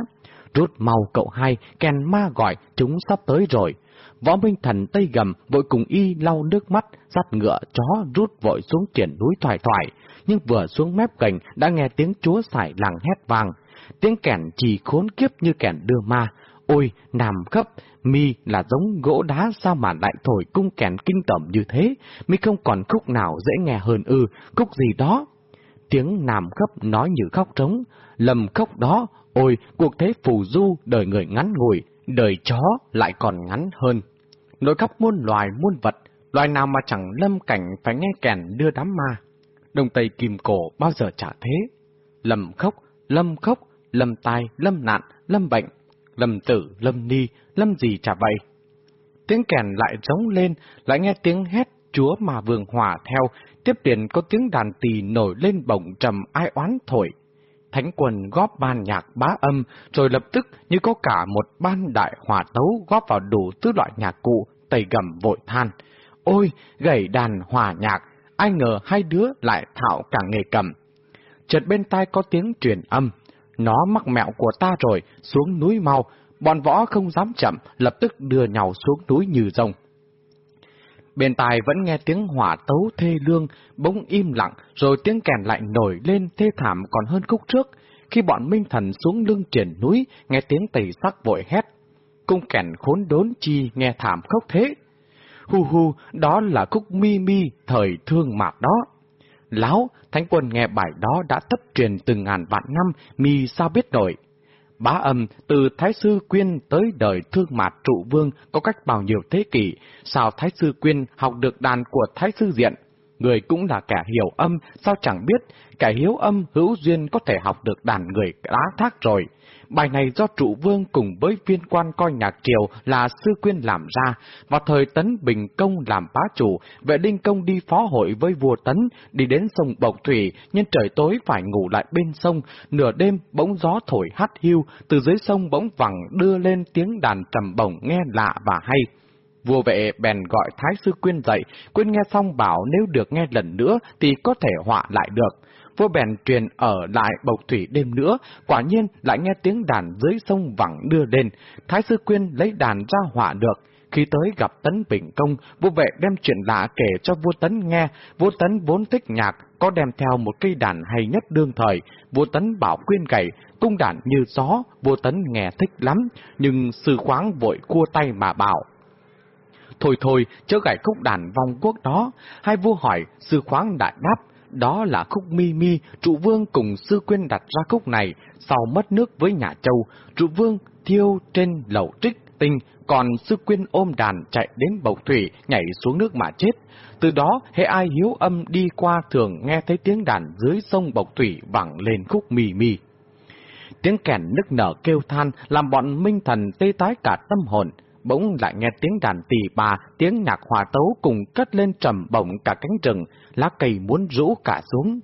rút mau cậu hai, kèn ma gọi, chúng sắp tới rồi. Võ Minh Thần tây gầm vội cùng y lau nước mắt, dắt ngựa chó rút vội xuống triển núi thoải thoải, nhưng vừa xuống mép gành đã nghe tiếng chúa sải làng hét vàng. Tiếng kẻn chỉ khốn kiếp như kẻn đưa ma. Ôi, nằm khấp, mi là giống gỗ đá sao mà lại thổi cung kèn kinh tởm như thế, mi không còn khúc nào dễ nghe hơn ư, khúc gì đó. Tiếng nằm khấp nói như khóc trống, lầm khóc đó, ôi, cuộc thế phù du, đời người ngắn ngủi, đời chó lại còn ngắn hơn. Nỗi khắp muôn loài muôn vật, loài nào mà chẳng lâm cảnh phải nghe kèn đưa đám ma. Đông Tây kìm Cổ bao giờ chả thế. Lầm khóc, lâm khóc, lâm tai, lâm nạn, lâm bệnh, lâm tử, lâm ni, lâm gì chả vậy. Tiếng kèn lại trống lên, lại nghe tiếng hét chúa mà vương hòa theo, tiếp tiền có tiếng đàn tỳ nổi lên bổng trầm ai oán thổi. Thánh quần góp ban nhạc bá âm, rồi lập tức như có cả một ban đại hòa tấu góp vào đủ tứ loại nhạc cụ, tẩy gầm vội than. Ôi, gầy đàn hòa nhạc, ai ngờ hai đứa lại thạo cả nghề cầm. Chợt bên tai có tiếng truyền âm, nó mắc mẹo của ta rồi, xuống núi mau, bọn võ không dám chậm, lập tức đưa nhau xuống núi như rồng. Bên tai vẫn nghe tiếng hỏa tấu thê lương, bỗng im lặng, rồi tiếng kèn lại nổi lên thê thảm còn hơn khúc trước. Khi bọn Minh Thần xuống lưng triển núi, nghe tiếng tẩy sắc vội hét. Cung kèn khốn đốn chi nghe thảm khóc thế. Hu hu, đó là khúc mi mi, thời thương mạc đó. Láo, Thánh quân nghe bài đó đã thất truyền từ ngàn vạn năm, mi sao biết nổi. Bá âm, từ Thái Sư Quyên tới đời thương mạt trụ vương có cách bao nhiêu thế kỷ, sao Thái Sư Quyên học được đàn của Thái Sư Diện? Người cũng là kẻ hiểu âm, sao chẳng biết, kẻ hiếu âm hữu duyên có thể học được đàn người đã thác rồi. Bài này do trụ vương cùng với viên quan coi nhạc triều là Sư Quyên làm ra, vào thời Tấn Bình Công làm bá chủ, vệ đinh công đi phó hội với vua Tấn, đi đến sông Bộc Thủy, nhưng trời tối phải ngủ lại bên sông, nửa đêm bỗng gió thổi hắt hiu, từ dưới sông bỗng vẳng đưa lên tiếng đàn trầm bổng nghe lạ và hay. Vua vệ bèn gọi Thái sư Quyên dậy, Quyên nghe xong bảo nếu được nghe lần nữa thì có thể họa lại được vua bèn truyền ở lại bộc thủy đêm nữa, quả nhiên lại nghe tiếng đàn dưới sông vẳng đưa lên, Thái sư Quyên lấy đàn ra hỏa được. Khi tới gặp Tấn Bình Công, vua vệ đem chuyện lạ kể cho vua Tấn nghe, vua Tấn vốn thích nhạc, có đem theo một cây đàn hay nhất đương thời, vua Tấn bảo Quyên gậy, cung đàn như gió, vua Tấn nghe thích lắm, nhưng sư khoáng vội cua tay mà bảo. Thôi thôi, chớ gảy khúc đàn vong quốc đó, hai vua hỏi, sư khoáng đại đáp, đó là khúc mi mi, trụ vương cùng sư quyên đặt ra khúc này, sau mất nước với nhà châu, trụ vương thiêu trên lầu trích tinh, còn sư quyên ôm đàn chạy đến bầu thủy, nhảy xuống nước mà chết. Từ đó, hệ ai hiếu âm đi qua thường nghe thấy tiếng đàn dưới sông bộc thủy vẳng lên khúc mì mì. Tiếng kèn nức nở kêu than làm bọn minh thần tê tái cả tâm hồn, bỗng lại nghe tiếng đàn tỳ bà, tiếng nhạc hòa tấu cùng cất lên trầm bổng cả cánh rừng, lá cây muốn rũ cả xuống.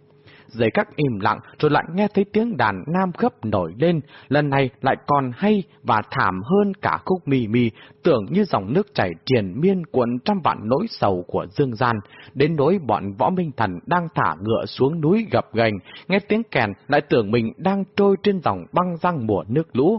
Dây các im lặng rồi lại nghe thấy tiếng đàn nam gấp nổi lên, lần này lại còn hay và thảm hơn cả khúc mì mì, tưởng như dòng nước chảy triền miên cuộn trăm vạn nỗi sầu của dương gian, đến nỗi bọn võ minh thần đang thả ngựa xuống núi gập gành, nghe tiếng kèn lại tưởng mình đang trôi trên dòng băng răng mùa nước lũ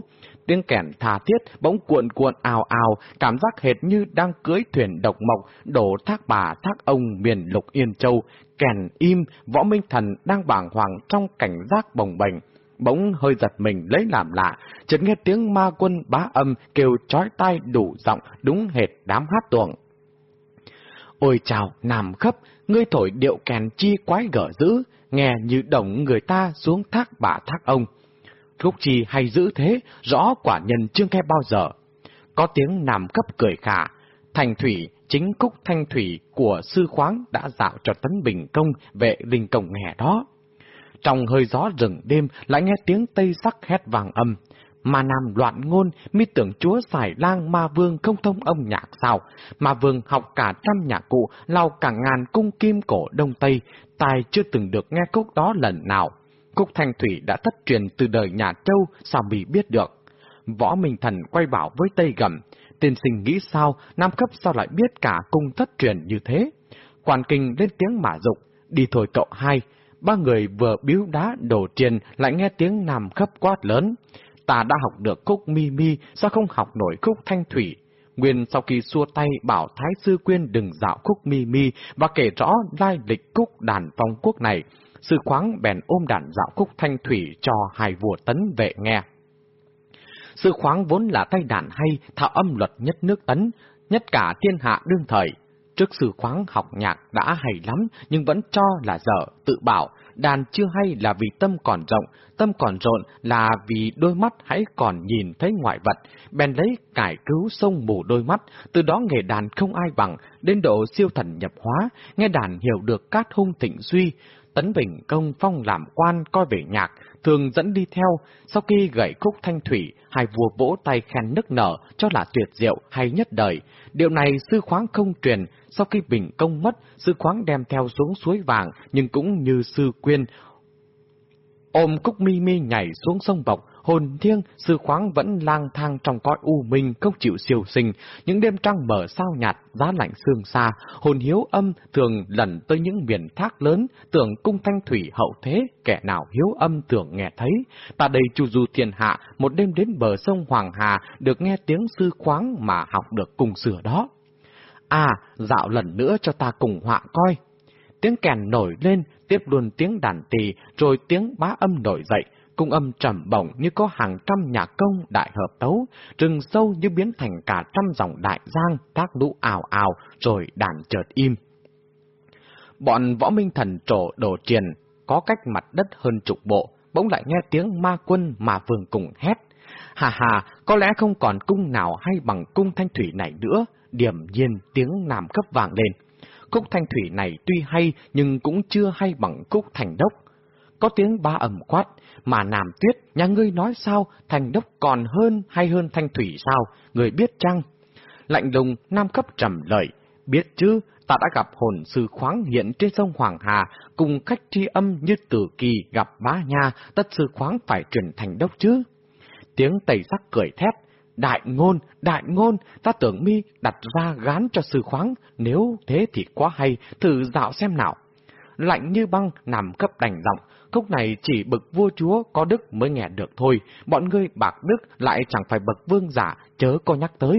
tiếng kèn tha thiết bỗng cuộn cuộn ào ào, cảm giác hệt như đang cưới thuyền độc mộc, đổ thác bà thác ông miền lục Yên Châu, kèn im, võ minh thần đang bàng hoàng trong cảnh giác bồng bềnh. Bỗng hơi giật mình lấy làm lạ, chợt nghe tiếng ma quân bá âm kêu chói tai đủ giọng đúng hệt đám hát tuồng. Ôi chào, nằm khấp, ngươi thổi điệu kèn chi quái gở dữ, nghe như động người ta xuống thác bà thác ông. Khúc chi hay giữ thế, rõ quả nhân chưa nghe bao giờ. Có tiếng nằm cấp cười khả, thành thủy, chính cúc thanh thủy của sư khoáng đã dạo cho tấn bình công vệ linh cổng nghè đó. Trong hơi gió rừng đêm lại nghe tiếng tây sắc hét vàng âm. Mà nam loạn ngôn, mi tưởng chúa xài lang ma vương không thông âm nhạc sao. mà vương học cả trăm nhạc cụ, lau cả ngàn cung kim cổ đông tây, tài chưa từng được nghe khúc đó lần nào. Cúc Thanh Thủy đã thất truyền từ đời nhà Châu, sao bị biết được? Võ Minh Thần quay bảo với Tây Gầm, tiên sinh nghĩ sao, Nam Cấp sao lại biết cả cung thất truyền như thế? Quan kinh lên tiếng mả dục, đi thôi cậu hai, ba người vừa biếu đá đổ truyền lại nghe tiếng Nam Cấp quát lớn. ta đã học được khúc mi mi, sao không học nổi khúc thanh thủy? Nguyên sau khi xua tay bảo Thái Sư Quyên đừng dạo khúc mi mi và kể rõ lai lịch khúc đàn phong quốc này, sư khoáng bèn ôm đàn dạo khúc thanh thủy cho hai vua tấn vệ nghe. Sư khoáng vốn là tay đàn hay, thạo âm luật nhất nước tấn, nhất cả thiên hạ đương thời. Trước sư khoáng học nhạc đã hay lắm, nhưng vẫn cho là dở, tự bảo, đàn chưa hay là vì tâm còn rộng, tâm còn rộn là vì đôi mắt hãy còn nhìn thấy ngoại vật, bèn lấy cải cứu sông mù đôi mắt, từ đó nghề đàn không ai bằng, đến độ siêu thần nhập hóa, nghe đàn hiểu được cát hung thịnh suy, Tấn Bình công phong làm quan coi về nhạc, thường dẫn đi theo, sau khi gảy khúc thanh thủy, hai vua vỗ tay khen nức nở cho là tuyệt diệu hay nhất đời. Điều này sư khoáng không truyền, sau khi Bình công mất, sư khoáng đem theo xuống suối vàng, nhưng cũng như sư quyên, ôm cúc mi mi nhảy xuống sông bọc, hồn thiêng, sư khoáng vẫn lang thang trong cõi u minh không chịu siêu sinh, những đêm trăng mở sao nhạt, giá lạnh sương xa, hồn hiếu âm thường lẩn tới những miền thác lớn, tưởng cung thanh thủy hậu thế, kẻ nào hiếu âm tưởng nghe thấy. Ta đây chu du thiên hạ, một đêm đến bờ sông Hoàng Hà, được nghe tiếng sư khoáng mà học được cùng sửa đó. À, dạo lần nữa cho ta cùng họa coi. Tiếng kèn nổi lên, tiếp luôn tiếng đàn tỳ, rồi tiếng bá âm nổi dậy, cung âm trầm bổng như có hàng trăm nhạc công đại hợp tấu, rừng sâu như biến thành cả trăm dòng đại giang, các lũ ào ào, rồi đàn chợt im. Bọn võ minh thần trổ đổ triền, có cách mặt đất hơn chục bộ, bỗng lại nghe tiếng ma quân mà vương cùng hét. Hà hà, có lẽ không còn cung nào hay bằng cung thanh thủy này nữa, điểm nhiên tiếng làm cấp vàng lên. Cúc thanh thủy này tuy hay nhưng cũng chưa hay bằng cúc thành đốc. Có tiếng ba ẩm quát, mà Nam Tuyết, nhà ngươi nói sao, thành đốc còn hơn hay hơn thanh thủy sao, người biết chăng? Lạnh lùng, Nam cấp trầm lời biết chứ, ta đã gặp hồn sư khoáng hiện trên sông Hoàng Hà, cùng cách tri âm như tử kỳ gặp bá nha, tất sư khoáng phải truyền thành đốc chứ. Tiếng tẩy sắc cười thét, đại ngôn, đại ngôn, ta tưởng mi đặt ra gán cho sư khoáng, nếu thế thì quá hay, thử dạo xem nào. Lạnh như băng, nằm cấp đành giọng, khúc này chỉ bậc vua chúa có đức mới nghe được thôi, bọn ngươi bạc đức lại chẳng phải bậc vương giả, chớ có nhắc tới.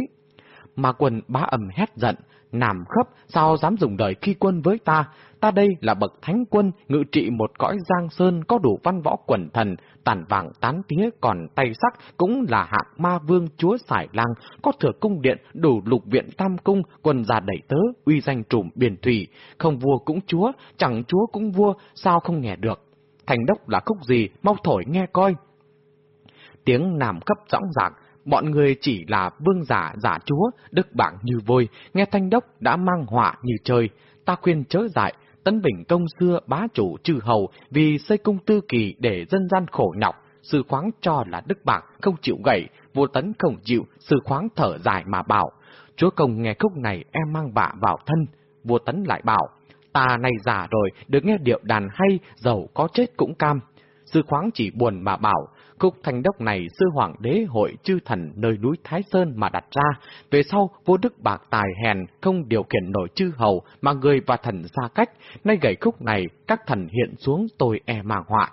Mà quần bá ầm hét giận, nằm khấp, sao dám dùng đời khi quân với ta, ta đây là bậc thánh quân, ngự trị một cõi giang sơn có đủ văn võ quần thần, tàn vàng tán tía còn tay sắc cũng là hạng ma vương chúa sải lang, có thừa cung điện đủ lục viện tam cung, quần già đẩy tớ, uy danh trùm biển thủy, không vua cũng chúa, chẳng chúa cũng vua, sao không nghe được? Thành đốc là khúc gì, mau thổi nghe coi. Tiếng nàm cấp rõ ràng, bọn người chỉ là vương giả giả chúa, đức bảng như vôi, nghe thanh đốc đã mang họa như trời. Ta khuyên chớ dại, Tấn Bình công xưa bá chủ trừ hầu vì xây cung tư kỳ để dân gian khổ nhọc, sư khoáng cho là đức bạc không chịu gậy, vua tấn không chịu, sư khoáng thở dài mà bảo, chúa công nghe khúc này em mang bạ vào thân, vua tấn lại bảo, ta này già rồi, được nghe điệu đàn hay, giàu có chết cũng cam. Sư khoáng chỉ buồn mà bảo, Cục thành đốc này sư hoàng đế hội chư thần nơi núi Thái Sơn mà đặt ra, về sau vô đức bạc tài hèn, không điều khiển nổi chư hầu, mà người và thần xa cách, nay gầy khúc này, các thần hiện xuống tôi e màng họa.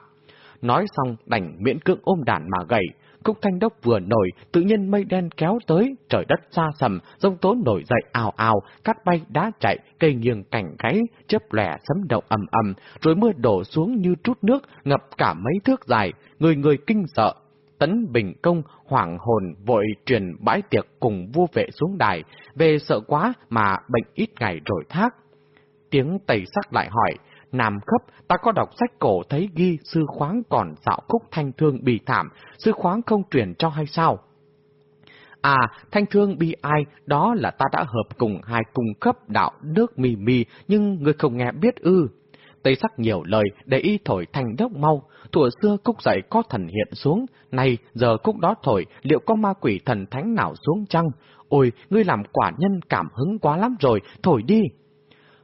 Nói xong đành miễn cưỡng ôm đàn mà gầy, Cúc thanh đốc vừa nổi, tự nhiên mây đen kéo tới, trời đất xa sầm, rông tố nổi dậy ào ào, cát bay đá chạy, cây nghiêng cảnh gáy, chớp lẻ sấm động ầm ầm, rồi mưa đổ xuống như trút nước, ngập cả mấy thước dài, người người kinh sợ. Tấn Bình Công hoảng hồn vội truyền bãi tiệc cùng vua vệ xuống đài, về sợ quá mà bệnh ít ngày rồi thác. Tiếng tẩy sắc lại hỏi, Nam khấp, ta có đọc sách cổ thấy ghi sư khoáng còn dạo khúc thanh thương bị thảm, sư khoáng không truyền cho hay sao? À, thanh thương bi ai, đó là ta đã hợp cùng hai cung cấp đạo nước mì mì, nhưng người không nghe biết ư. Tây sắc nhiều lời để y thổi thành đốc mau, thủa xưa cúc dậy có thần hiện xuống, nay giờ cúc đó thổi, liệu có ma quỷ thần thánh nào xuống chăng? Ôi, ngươi làm quả nhân cảm hứng quá lắm rồi, thổi đi.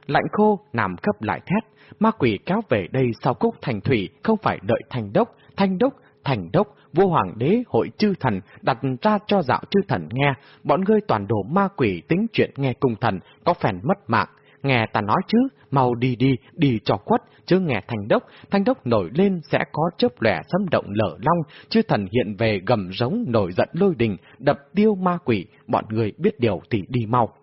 Lạnh khô, nằm cấp lại thét, ma quỷ kéo về đây sau cúc thành thủy, không phải đợi thành đốc, thanh đốc, thành đốc, vua hoàng đế hội chư thần đặt ra cho dạo chư thần nghe, bọn ngươi toàn đồ ma quỷ tính chuyện nghe cùng thần, có phèn mất mạng. nghe ta nói chứ, mau đi đi, đi cho quất, chứ nghe thành đốc, thanh đốc nổi lên sẽ có chớp lẻ xâm động lở long, chứ thần hiện về gầm rống nổi giận lôi đình, đập tiêu ma quỷ, bọn người biết điều thì đi mau.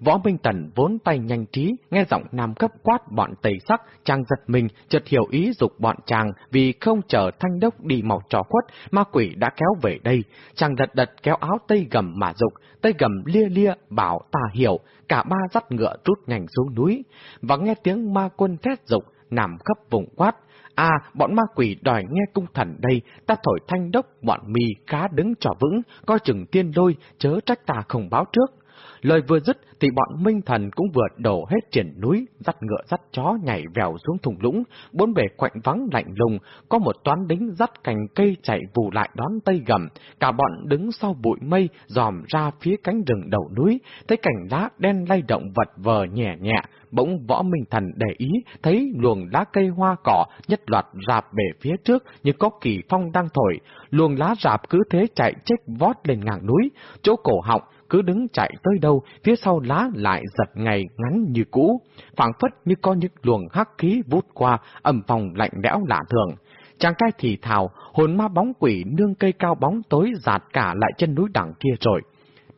Võ Minh Tần vốn tay nhanh trí, nghe giọng nam cấp quát bọn tây sắc, chàng giật mình, chợt hiểu ý dục bọn chàng, vì không chờ thanh đốc đi màu trò khuất, ma quỷ đã kéo về đây. Chàng đật đật kéo áo tây gầm mà dục, tây gầm lia lia, bảo ta hiểu, cả ba dắt ngựa rút nhanh xuống núi. Và nghe tiếng ma quân thét dục, nằm khắp vùng quát. À, bọn ma quỷ đòi nghe cung thần đây, ta thổi thanh đốc, bọn mì cá đứng trò vững, coi chừng tiên đôi, chớ trách ta không báo trước. Lời vừa dứt thì bọn Minh Thần cũng vừa đổ hết triển núi, dắt ngựa dắt chó nhảy vèo xuống thùng lũng, bốn bề quạnh vắng lạnh lùng, có một toán đính dắt cành cây chạy vù lại đón tây gầm, cả bọn đứng sau bụi mây, dòm ra phía cánh rừng đầu núi, thấy cảnh lá đen lay động vật vờ nhẹ nhẹ, bỗng võ Minh Thần để ý, thấy luồng lá cây hoa cỏ nhất loạt rạp về phía trước như có kỳ phong đang thổi, luồng lá rạp cứ thế chạy chết vót lên ngang núi, chỗ cổ họng cứ đứng chạy tới đâu, phía sau lá lại giật ngày ngắn như cũ, phảng phất như có những luồng hắc khí vút qua, âm phòng lạnh lẽo lạ thường. Chàng trai thì thào, hồn ma bóng quỷ nương cây cao bóng tối giạt cả lại chân núi đằng kia rồi.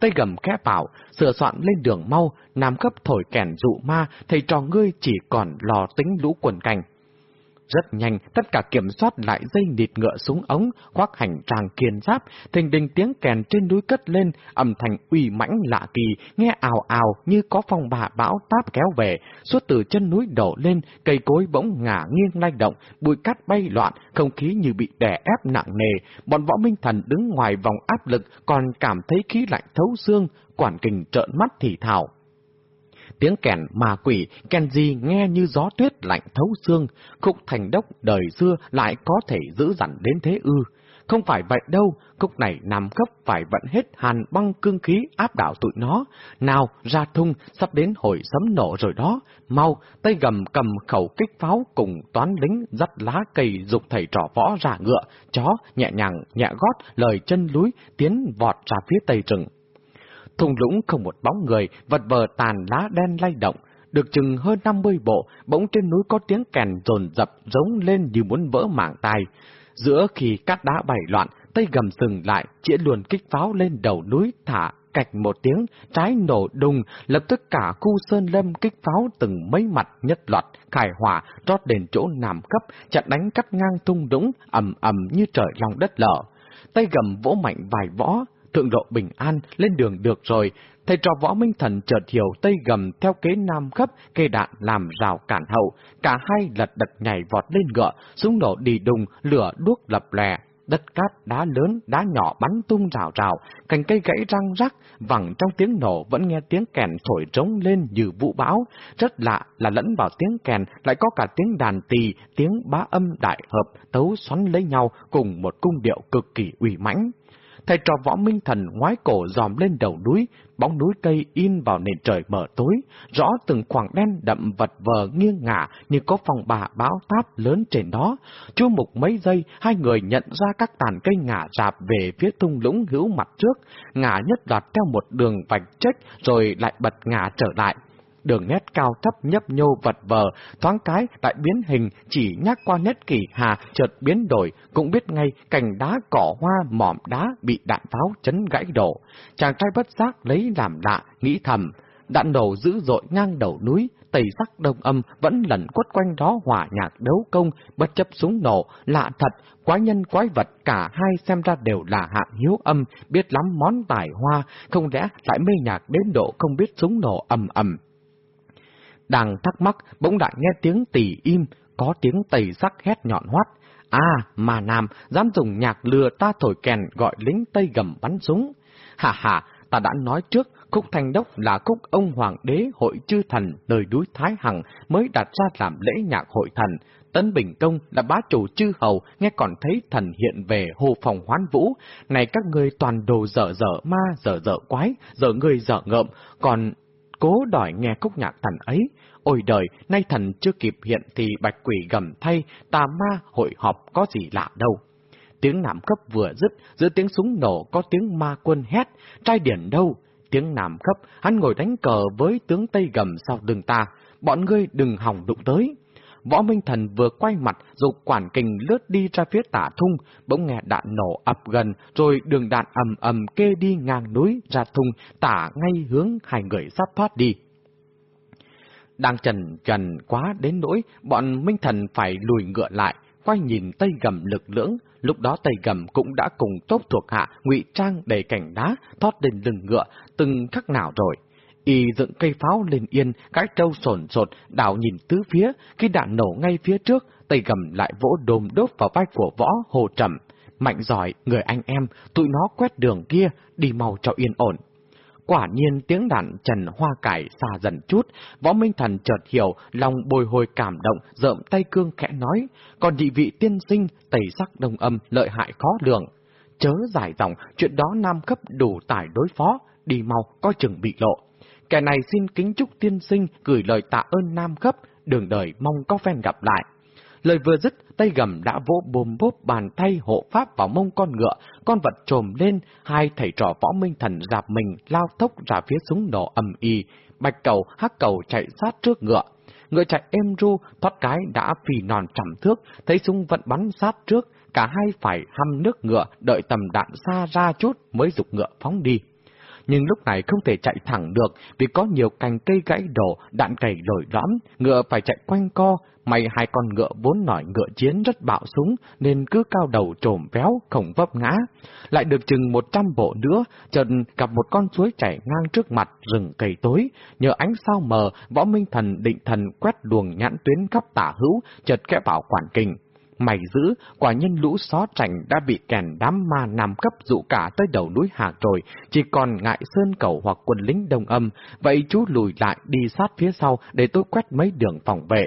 Tây gầm khẽ bảo, sửa soạn lên đường mau, nam cấp thổi kèn dụ ma, thầy trò ngươi chỉ còn lò tính lũ quần cành. Rất nhanh, tất cả kiểm soát lại dây nịt ngựa súng ống, khoác hành trang kiên giáp, thình đình tiếng kèn trên núi cất lên, âm thanh uy mãnh lạ kỳ, nghe ào ào như có phong bạ bão táp kéo về, suốt từ chân núi đổ lên, cây cối bỗng ngả nghiêng lay động, bụi cát bay loạn, không khí như bị đè ép nặng nề, bọn võ minh thần đứng ngoài vòng áp lực còn cảm thấy khí lạnh thấu xương, quản kình trợn mắt thì thảo. Tiếng kèn mà quỷ, kèn gì nghe như gió tuyết lạnh thấu xương, khúc thành đốc đời xưa lại có thể giữ dặn đến thế ư. Không phải vậy đâu, khúc này nằm gấp phải vận hết hàn băng cương khí áp đảo tụi nó. Nào, ra thung, sắp đến hồi sấm nổ rồi đó. Mau, tay gầm cầm khẩu kích pháo cùng toán lính dắt lá cây dục thầy trò võ ra ngựa, chó nhẹ nhàng, nhẹ gót, lời chân lúi, tiến vọt ra phía tây rừng. Thùng lũng không một bóng người, vật vờ tàn lá đen lay động. Được chừng hơn 50 bộ, bỗng trên núi có tiếng kèn rồn dập giống lên như muốn vỡ mạng tai. Giữa khi cát đá bảy loạn, tay gầm sừng lại, chĩa luồn kích pháo lên đầu núi thả cạch một tiếng, trái nổ đùng, lập tức cả khu sơn lâm kích pháo từng mấy mặt nhất loạt, khải hỏa, rót đến chỗ nằm cấp, chặn đánh cắt ngang tung đũng, ầm ầm như trời lòng đất lở. Tay gầm vỗ mạnh vài võ, thượng độ bình an, lên đường được rồi. Thầy trò võ minh thần chợt hiểu tây gầm theo kế nam khắp, cây đạn làm rào cản hậu. Cả hai lật đật nhảy vọt lên ngựa, súng nổ đi đùng, lửa đuốc lập lè. Đất cát, đá lớn, đá nhỏ bắn tung rào rào, cành cây gãy răng rắc, vẳng trong tiếng nổ vẫn nghe tiếng kèn thổi trống lên như vũ bão. Rất lạ là lẫn vào tiếng kèn lại có cả tiếng đàn tỳ, tiếng bá âm đại hợp, tấu xoắn lấy nhau cùng một cung điệu cực kỳ ủy mãnh. Thầy trò võ minh thần ngoái cổ dòm lên đầu núi, bóng núi cây in vào nền trời mở tối, rõ từng khoảng đen đậm vật vờ nghiêng ngả như có phòng bà báo táp lớn trên đó. Chú mục mấy giây, hai người nhận ra các tàn cây ngả rạp về phía thung lũng hữu mặt trước, ngả nhất loạt theo một đường vạch trách rồi lại bật ngả trở lại, đường nét cao thấp nhấp nhô vật vờ, thoáng cái lại biến hình chỉ nhắc qua nét kỳ hà chợt biến đổi, cũng biết ngay cành đá cỏ hoa mỏm đá bị đạn pháo chấn gãy đổ. Chàng trai bất giác lấy làm lạ, nghĩ thầm, đạn nổ dữ dội ngang đầu núi, tẩy sắc đông âm vẫn lẩn quất quanh đó hỏa nhạc đấu công, bất chấp súng nổ, lạ thật, quái nhân quái vật cả hai xem ra đều là hạng hiếu âm, biết lắm món tài hoa, không lẽ lại mê nhạc đến độ không biết súng nổ ầm ầm. Đang thắc mắc, bỗng đại nghe tiếng tỉ im, có tiếng tẩy sắc hét nhọn hoắt. À, mà nam, dám dùng nhạc lừa ta thổi kèn gọi lính Tây gầm bắn súng. Hà hà, ta đã nói trước, khúc thanh đốc là khúc ông hoàng đế hội chư thần nơi núi Thái Hằng mới đặt ra làm lễ nhạc hội thần. Tấn Bình Công là bá chủ chư hầu, nghe còn thấy thần hiện về hồ phòng hoán vũ. Này các ngươi toàn đồ dở dở ma, dở dở quái, dở người dở ngợm, còn cố đòi nghe khúc nhạc thần ấy. Ôi đời, nay thần chưa kịp hiện thì bạch quỷ gầm thay, tà ma hội họp có gì lạ đâu. Tiếng nạm cấp vừa dứt, giữa tiếng súng nổ có tiếng ma quân hét, trai điển đâu? Tiếng Nam khấp, hắn ngồi đánh cờ với tướng Tây Gầm sau đường ta, bọn ngươi đừng hỏng đụng tới. Võ Minh Thần vừa quay mặt, dục quản kình lướt đi ra phía tả thung, bỗng nghe đạn nổ ập gần, rồi đường đạn ầm ầm kê đi ngang núi ra thung, tả ngay hướng hai người sắp thoát đi. Đang trần trần quá đến nỗi, bọn Minh Thần phải lùi ngựa lại, quay nhìn Tây Gầm lực lưỡng, lúc đó Tây Gầm cũng đã cùng tốt thuộc hạ ngụy trang đầy cảnh đá, thoát lên lưng ngựa, từng khắc nào rồi. Y dựng cây pháo lên yên, cái trâu sồn sột, đảo nhìn tứ phía, khi đạn nổ ngay phía trước, tay Gầm lại vỗ đồm đốt vào vai của võ hồ trầm. Mạnh giỏi, người anh em, tụi nó quét đường kia, đi mau cho yên ổn. Quả nhiên tiếng đạn trần hoa cải xa dần chút, võ minh thần chợt hiểu, lòng bồi hồi cảm động, rợm tay cương khẽ nói, còn địa vị tiên sinh, tẩy sắc đồng âm, lợi hại khó lường. Chớ giải dòng, chuyện đó nam cấp đủ tải đối phó, đi mau, coi chừng bị lộ. Kẻ này xin kính chúc tiên sinh gửi lời tạ ơn nam khấp đường đời mong có phen gặp lại. Lời vừa dứt, tay gầm đã vỗ bồm bốp bàn tay hộ pháp vào mông con ngựa, con vật trồm lên, hai thầy trò võ minh thần giạp mình lao tốc ra phía súng nổ ầm y, bạch cầu, hắc cầu chạy sát trước ngựa. Ngựa chạy êm ru, thoát cái đã phì nòn trăm thước, thấy súng vẫn bắn sát trước, cả hai phải hăm nước ngựa, đợi tầm đạn xa ra chút mới dục ngựa phóng đi nhưng lúc này không thể chạy thẳng được vì có nhiều cành cây gãy đổ, đạn cày lồi lõm, ngựa phải chạy quanh co, may hai con ngựa vốn nổi ngựa chiến rất bạo súng nên cứ cao đầu trồm véo, không vấp ngã. Lại được chừng một trăm bộ nữa, chợt gặp một con suối chảy ngang trước mặt rừng cây tối, nhờ ánh sao mờ, võ minh thần định thần quét luồng nhãn tuyến khắp tả hữu, chợt kẽ bảo quản kinh mày giữ, quả nhân lũ xó trành đã bị kèn đám ma nam cấp dụ cả tới đầu núi hạ rồi, chỉ còn ngại sơn cầu hoặc quân lính đông âm, vậy chú lùi lại đi sát phía sau để tôi quét mấy đường phòng vệ.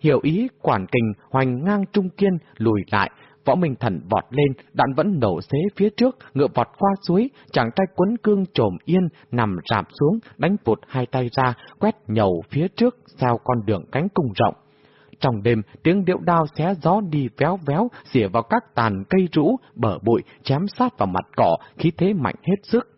Hiểu ý, quản kình, hoành ngang trung kiên, lùi lại, võ minh thần vọt lên, đạn vẫn nổ xế phía trước, ngựa vọt qua suối, chàng trai quấn cương trồm yên, nằm rạp xuống, đánh vụt hai tay ra, quét nhầu phía trước, sao con đường cánh cung rộng. Trong đêm, tiếng điệu đao xé gió đi véo véo, xỉa vào các tàn cây rũ, bờ bụi, chém sát vào mặt cỏ, khí thế mạnh hết sức.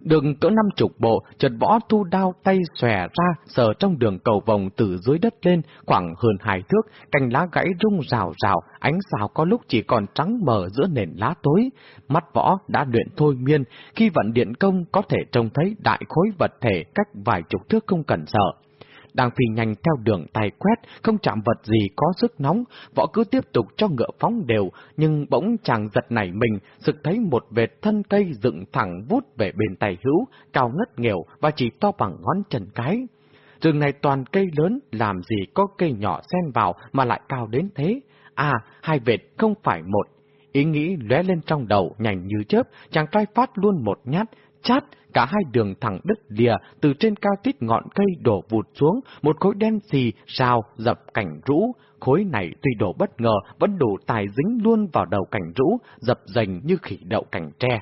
Đường cỡ năm chục bộ, chợt võ thu đao tay xòe ra, sờ trong đường cầu vòng từ dưới đất lên, khoảng hơn hai thước, cành lá gãy rung rào rào, ánh xào có lúc chỉ còn trắng mờ giữa nền lá tối. Mắt võ đã luyện thôi miên, khi vận điện công có thể trông thấy đại khối vật thể cách vài chục thước không cần sợ đang phi nhanh theo đường tay quét, không chạm vật gì có sức nóng, võ cứ tiếp tục cho ngựa phóng đều, nhưng bỗng chàng giật nảy mình, sực thấy một vệt thân cây dựng thẳng vút về bên tay hữu, cao ngất nghèo và chỉ to bằng ngón chân cái. Rừng này toàn cây lớn, làm gì có cây nhỏ xen vào mà lại cao đến thế? À, hai vệt không phải một. Ý nghĩ lóe lên trong đầu, nhanh như chớp, chàng trai phát luôn một nhát, chát, cả hai đường thẳng đứt lìa, từ trên cao tít ngọn cây đổ vụt xuống, một khối đen xì, sao, dập cảnh rũ. Khối này tuy đổ bất ngờ, vẫn đủ tài dính luôn vào đầu cảnh rũ, dập dành như khỉ đậu cảnh tre.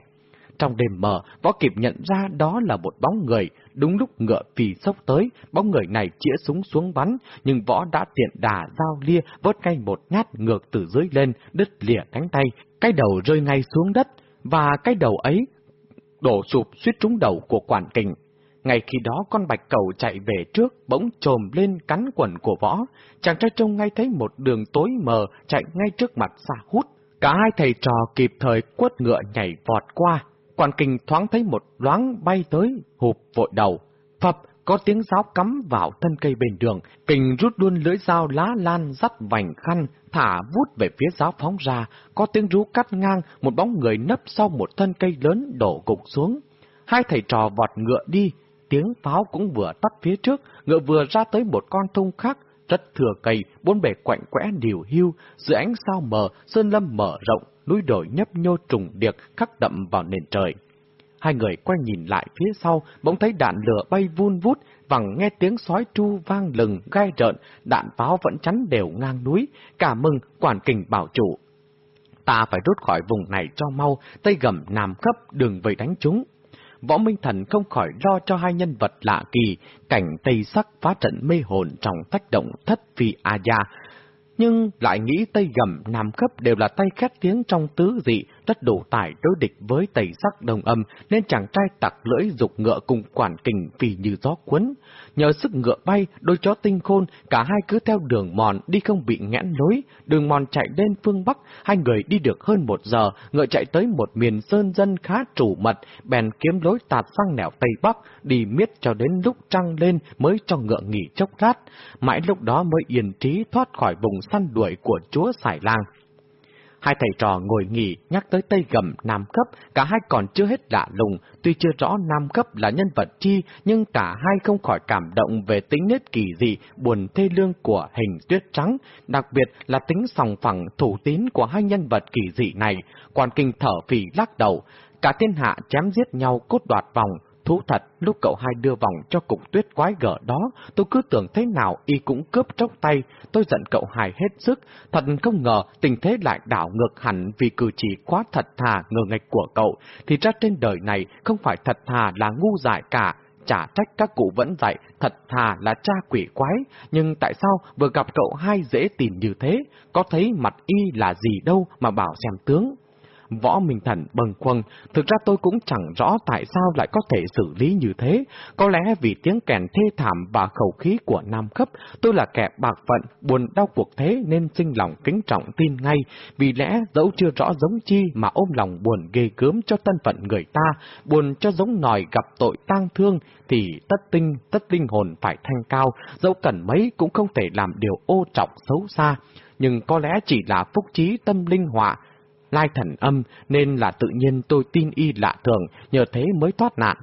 Trong đêm mờ, võ kịp nhận ra đó là một bóng người, đúng lúc ngựa phì sốc tới, bóng người này chĩa súng xuống bắn, nhưng võ đã tiện đà dao lia, vớt ngay một nhát ngược từ dưới lên, đứt lìa cánh tay, cái đầu rơi ngay xuống đất, và cái đầu ấy đổ sụp suýt trúng đầu của quản kình. Ngay khi đó con bạch cầu chạy về trước, bỗng trồm lên cắn quần của võ. Chàng trai trông ngay thấy một đường tối mờ chạy ngay trước mặt xa hút. Cả hai thầy trò kịp thời quất ngựa nhảy vọt qua. Quản kình thoáng thấy một loáng bay tới, hụp vội đầu. Phập, có tiếng giáo cắm vào thân cây bên đường, kình rút luôn lưỡi dao lá lan dắt vành khăn, thả vút về phía giáo phóng ra, có tiếng rú cắt ngang, một bóng người nấp sau một thân cây lớn đổ gục xuống. Hai thầy trò vọt ngựa đi, tiếng pháo cũng vừa tắt phía trước, ngựa vừa ra tới một con thung khác, rất thừa cây, bốn bề quạnh quẽ điều hưu, dưới ánh sao mờ, sơn lâm mở rộng, núi đồi nhấp nhô trùng điệp khắc đậm vào nền trời. Hai người quay nhìn lại phía sau, bỗng thấy đạn lửa bay vun vút, vẳng nghe tiếng sói tru vang lừng, gai rợn, đạn pháo vẫn chắn đều ngang núi, cả mừng, quản kình bảo chủ. Ta phải rút khỏi vùng này cho mau, tây gầm nam khắp đường về đánh chúng. Võ Minh Thần không khỏi lo cho hai nhân vật lạ kỳ, cảnh tây sắc phá trận mê hồn trong tác động thất phi A Gia. nhưng lại nghĩ Tây Gầm, Nam Cấp đều là tay khét tiếng trong tứ dị, rất đủ tải đối địch với tẩy Sắc đồng Âm, nên chàng trai tặc lưỡi dục ngựa cùng quản kình vì như gió cuốn. Nhờ sức ngựa bay, đôi chó tinh khôn, cả hai cứ theo đường mòn đi không bị nghẽn lối, đường mòn chạy lên phương Bắc, hai người đi được hơn một giờ, ngựa chạy tới một miền sơn dân khá chủ mật, bèn kiếm lối tạt sang nẻo Tây Bắc, đi miết cho đến lúc trăng lên mới cho ngựa nghỉ chốc lát. Mãi lúc đó mới yên trí thoát khỏi vùng săn đuổi của chúa Sải Lang. Hai thầy trò ngồi nghỉ, nhắc tới Tây Gầm, Nam Cấp, cả hai còn chưa hết lạ lùng, tuy chưa rõ Nam Cấp là nhân vật chi, nhưng cả hai không khỏi cảm động về tính nết kỳ dị, buồn thê lương của hình tuyết trắng, đặc biệt là tính sòng phẳng thủ tín của hai nhân vật kỳ dị này, quan kinh thở phì lắc đầu, cả thiên hạ chém giết nhau cốt đoạt vòng, Thú thật, lúc cậu hai đưa vòng cho cục tuyết quái gở đó, tôi cứ tưởng thế nào y cũng cướp tróc tay, tôi giận cậu hai hết sức, thật không ngờ tình thế lại đảo ngược hẳn vì cử chỉ quá thật thà ngờ nghịch của cậu, thì ra trên đời này không phải thật thà là ngu dại cả, chả trách các cụ vẫn dạy thật thà là cha quỷ quái, nhưng tại sao vừa gặp cậu hai dễ tìm như thế, có thấy mặt y là gì đâu mà bảo xem tướng. Võ Minh Thần bần quần, thực ra tôi cũng chẳng rõ tại sao lại có thể xử lý như thế. Có lẽ vì tiếng kèn thê thảm và khẩu khí của Nam cấp tôi là kẻ bạc phận, buồn đau cuộc thế nên sinh lòng kính trọng tin ngay. Vì lẽ dẫu chưa rõ giống chi mà ôm lòng buồn ghê gớm cho thân phận người ta, buồn cho giống nòi gặp tội tang thương, thì tất tinh, tất linh hồn phải thanh cao, dẫu cần mấy cũng không thể làm điều ô trọng xấu xa. Nhưng có lẽ chỉ là phúc trí tâm linh họa, lai thần âm, nên là tự nhiên tôi tin y lạ thường, nhờ thế mới thoát nạn.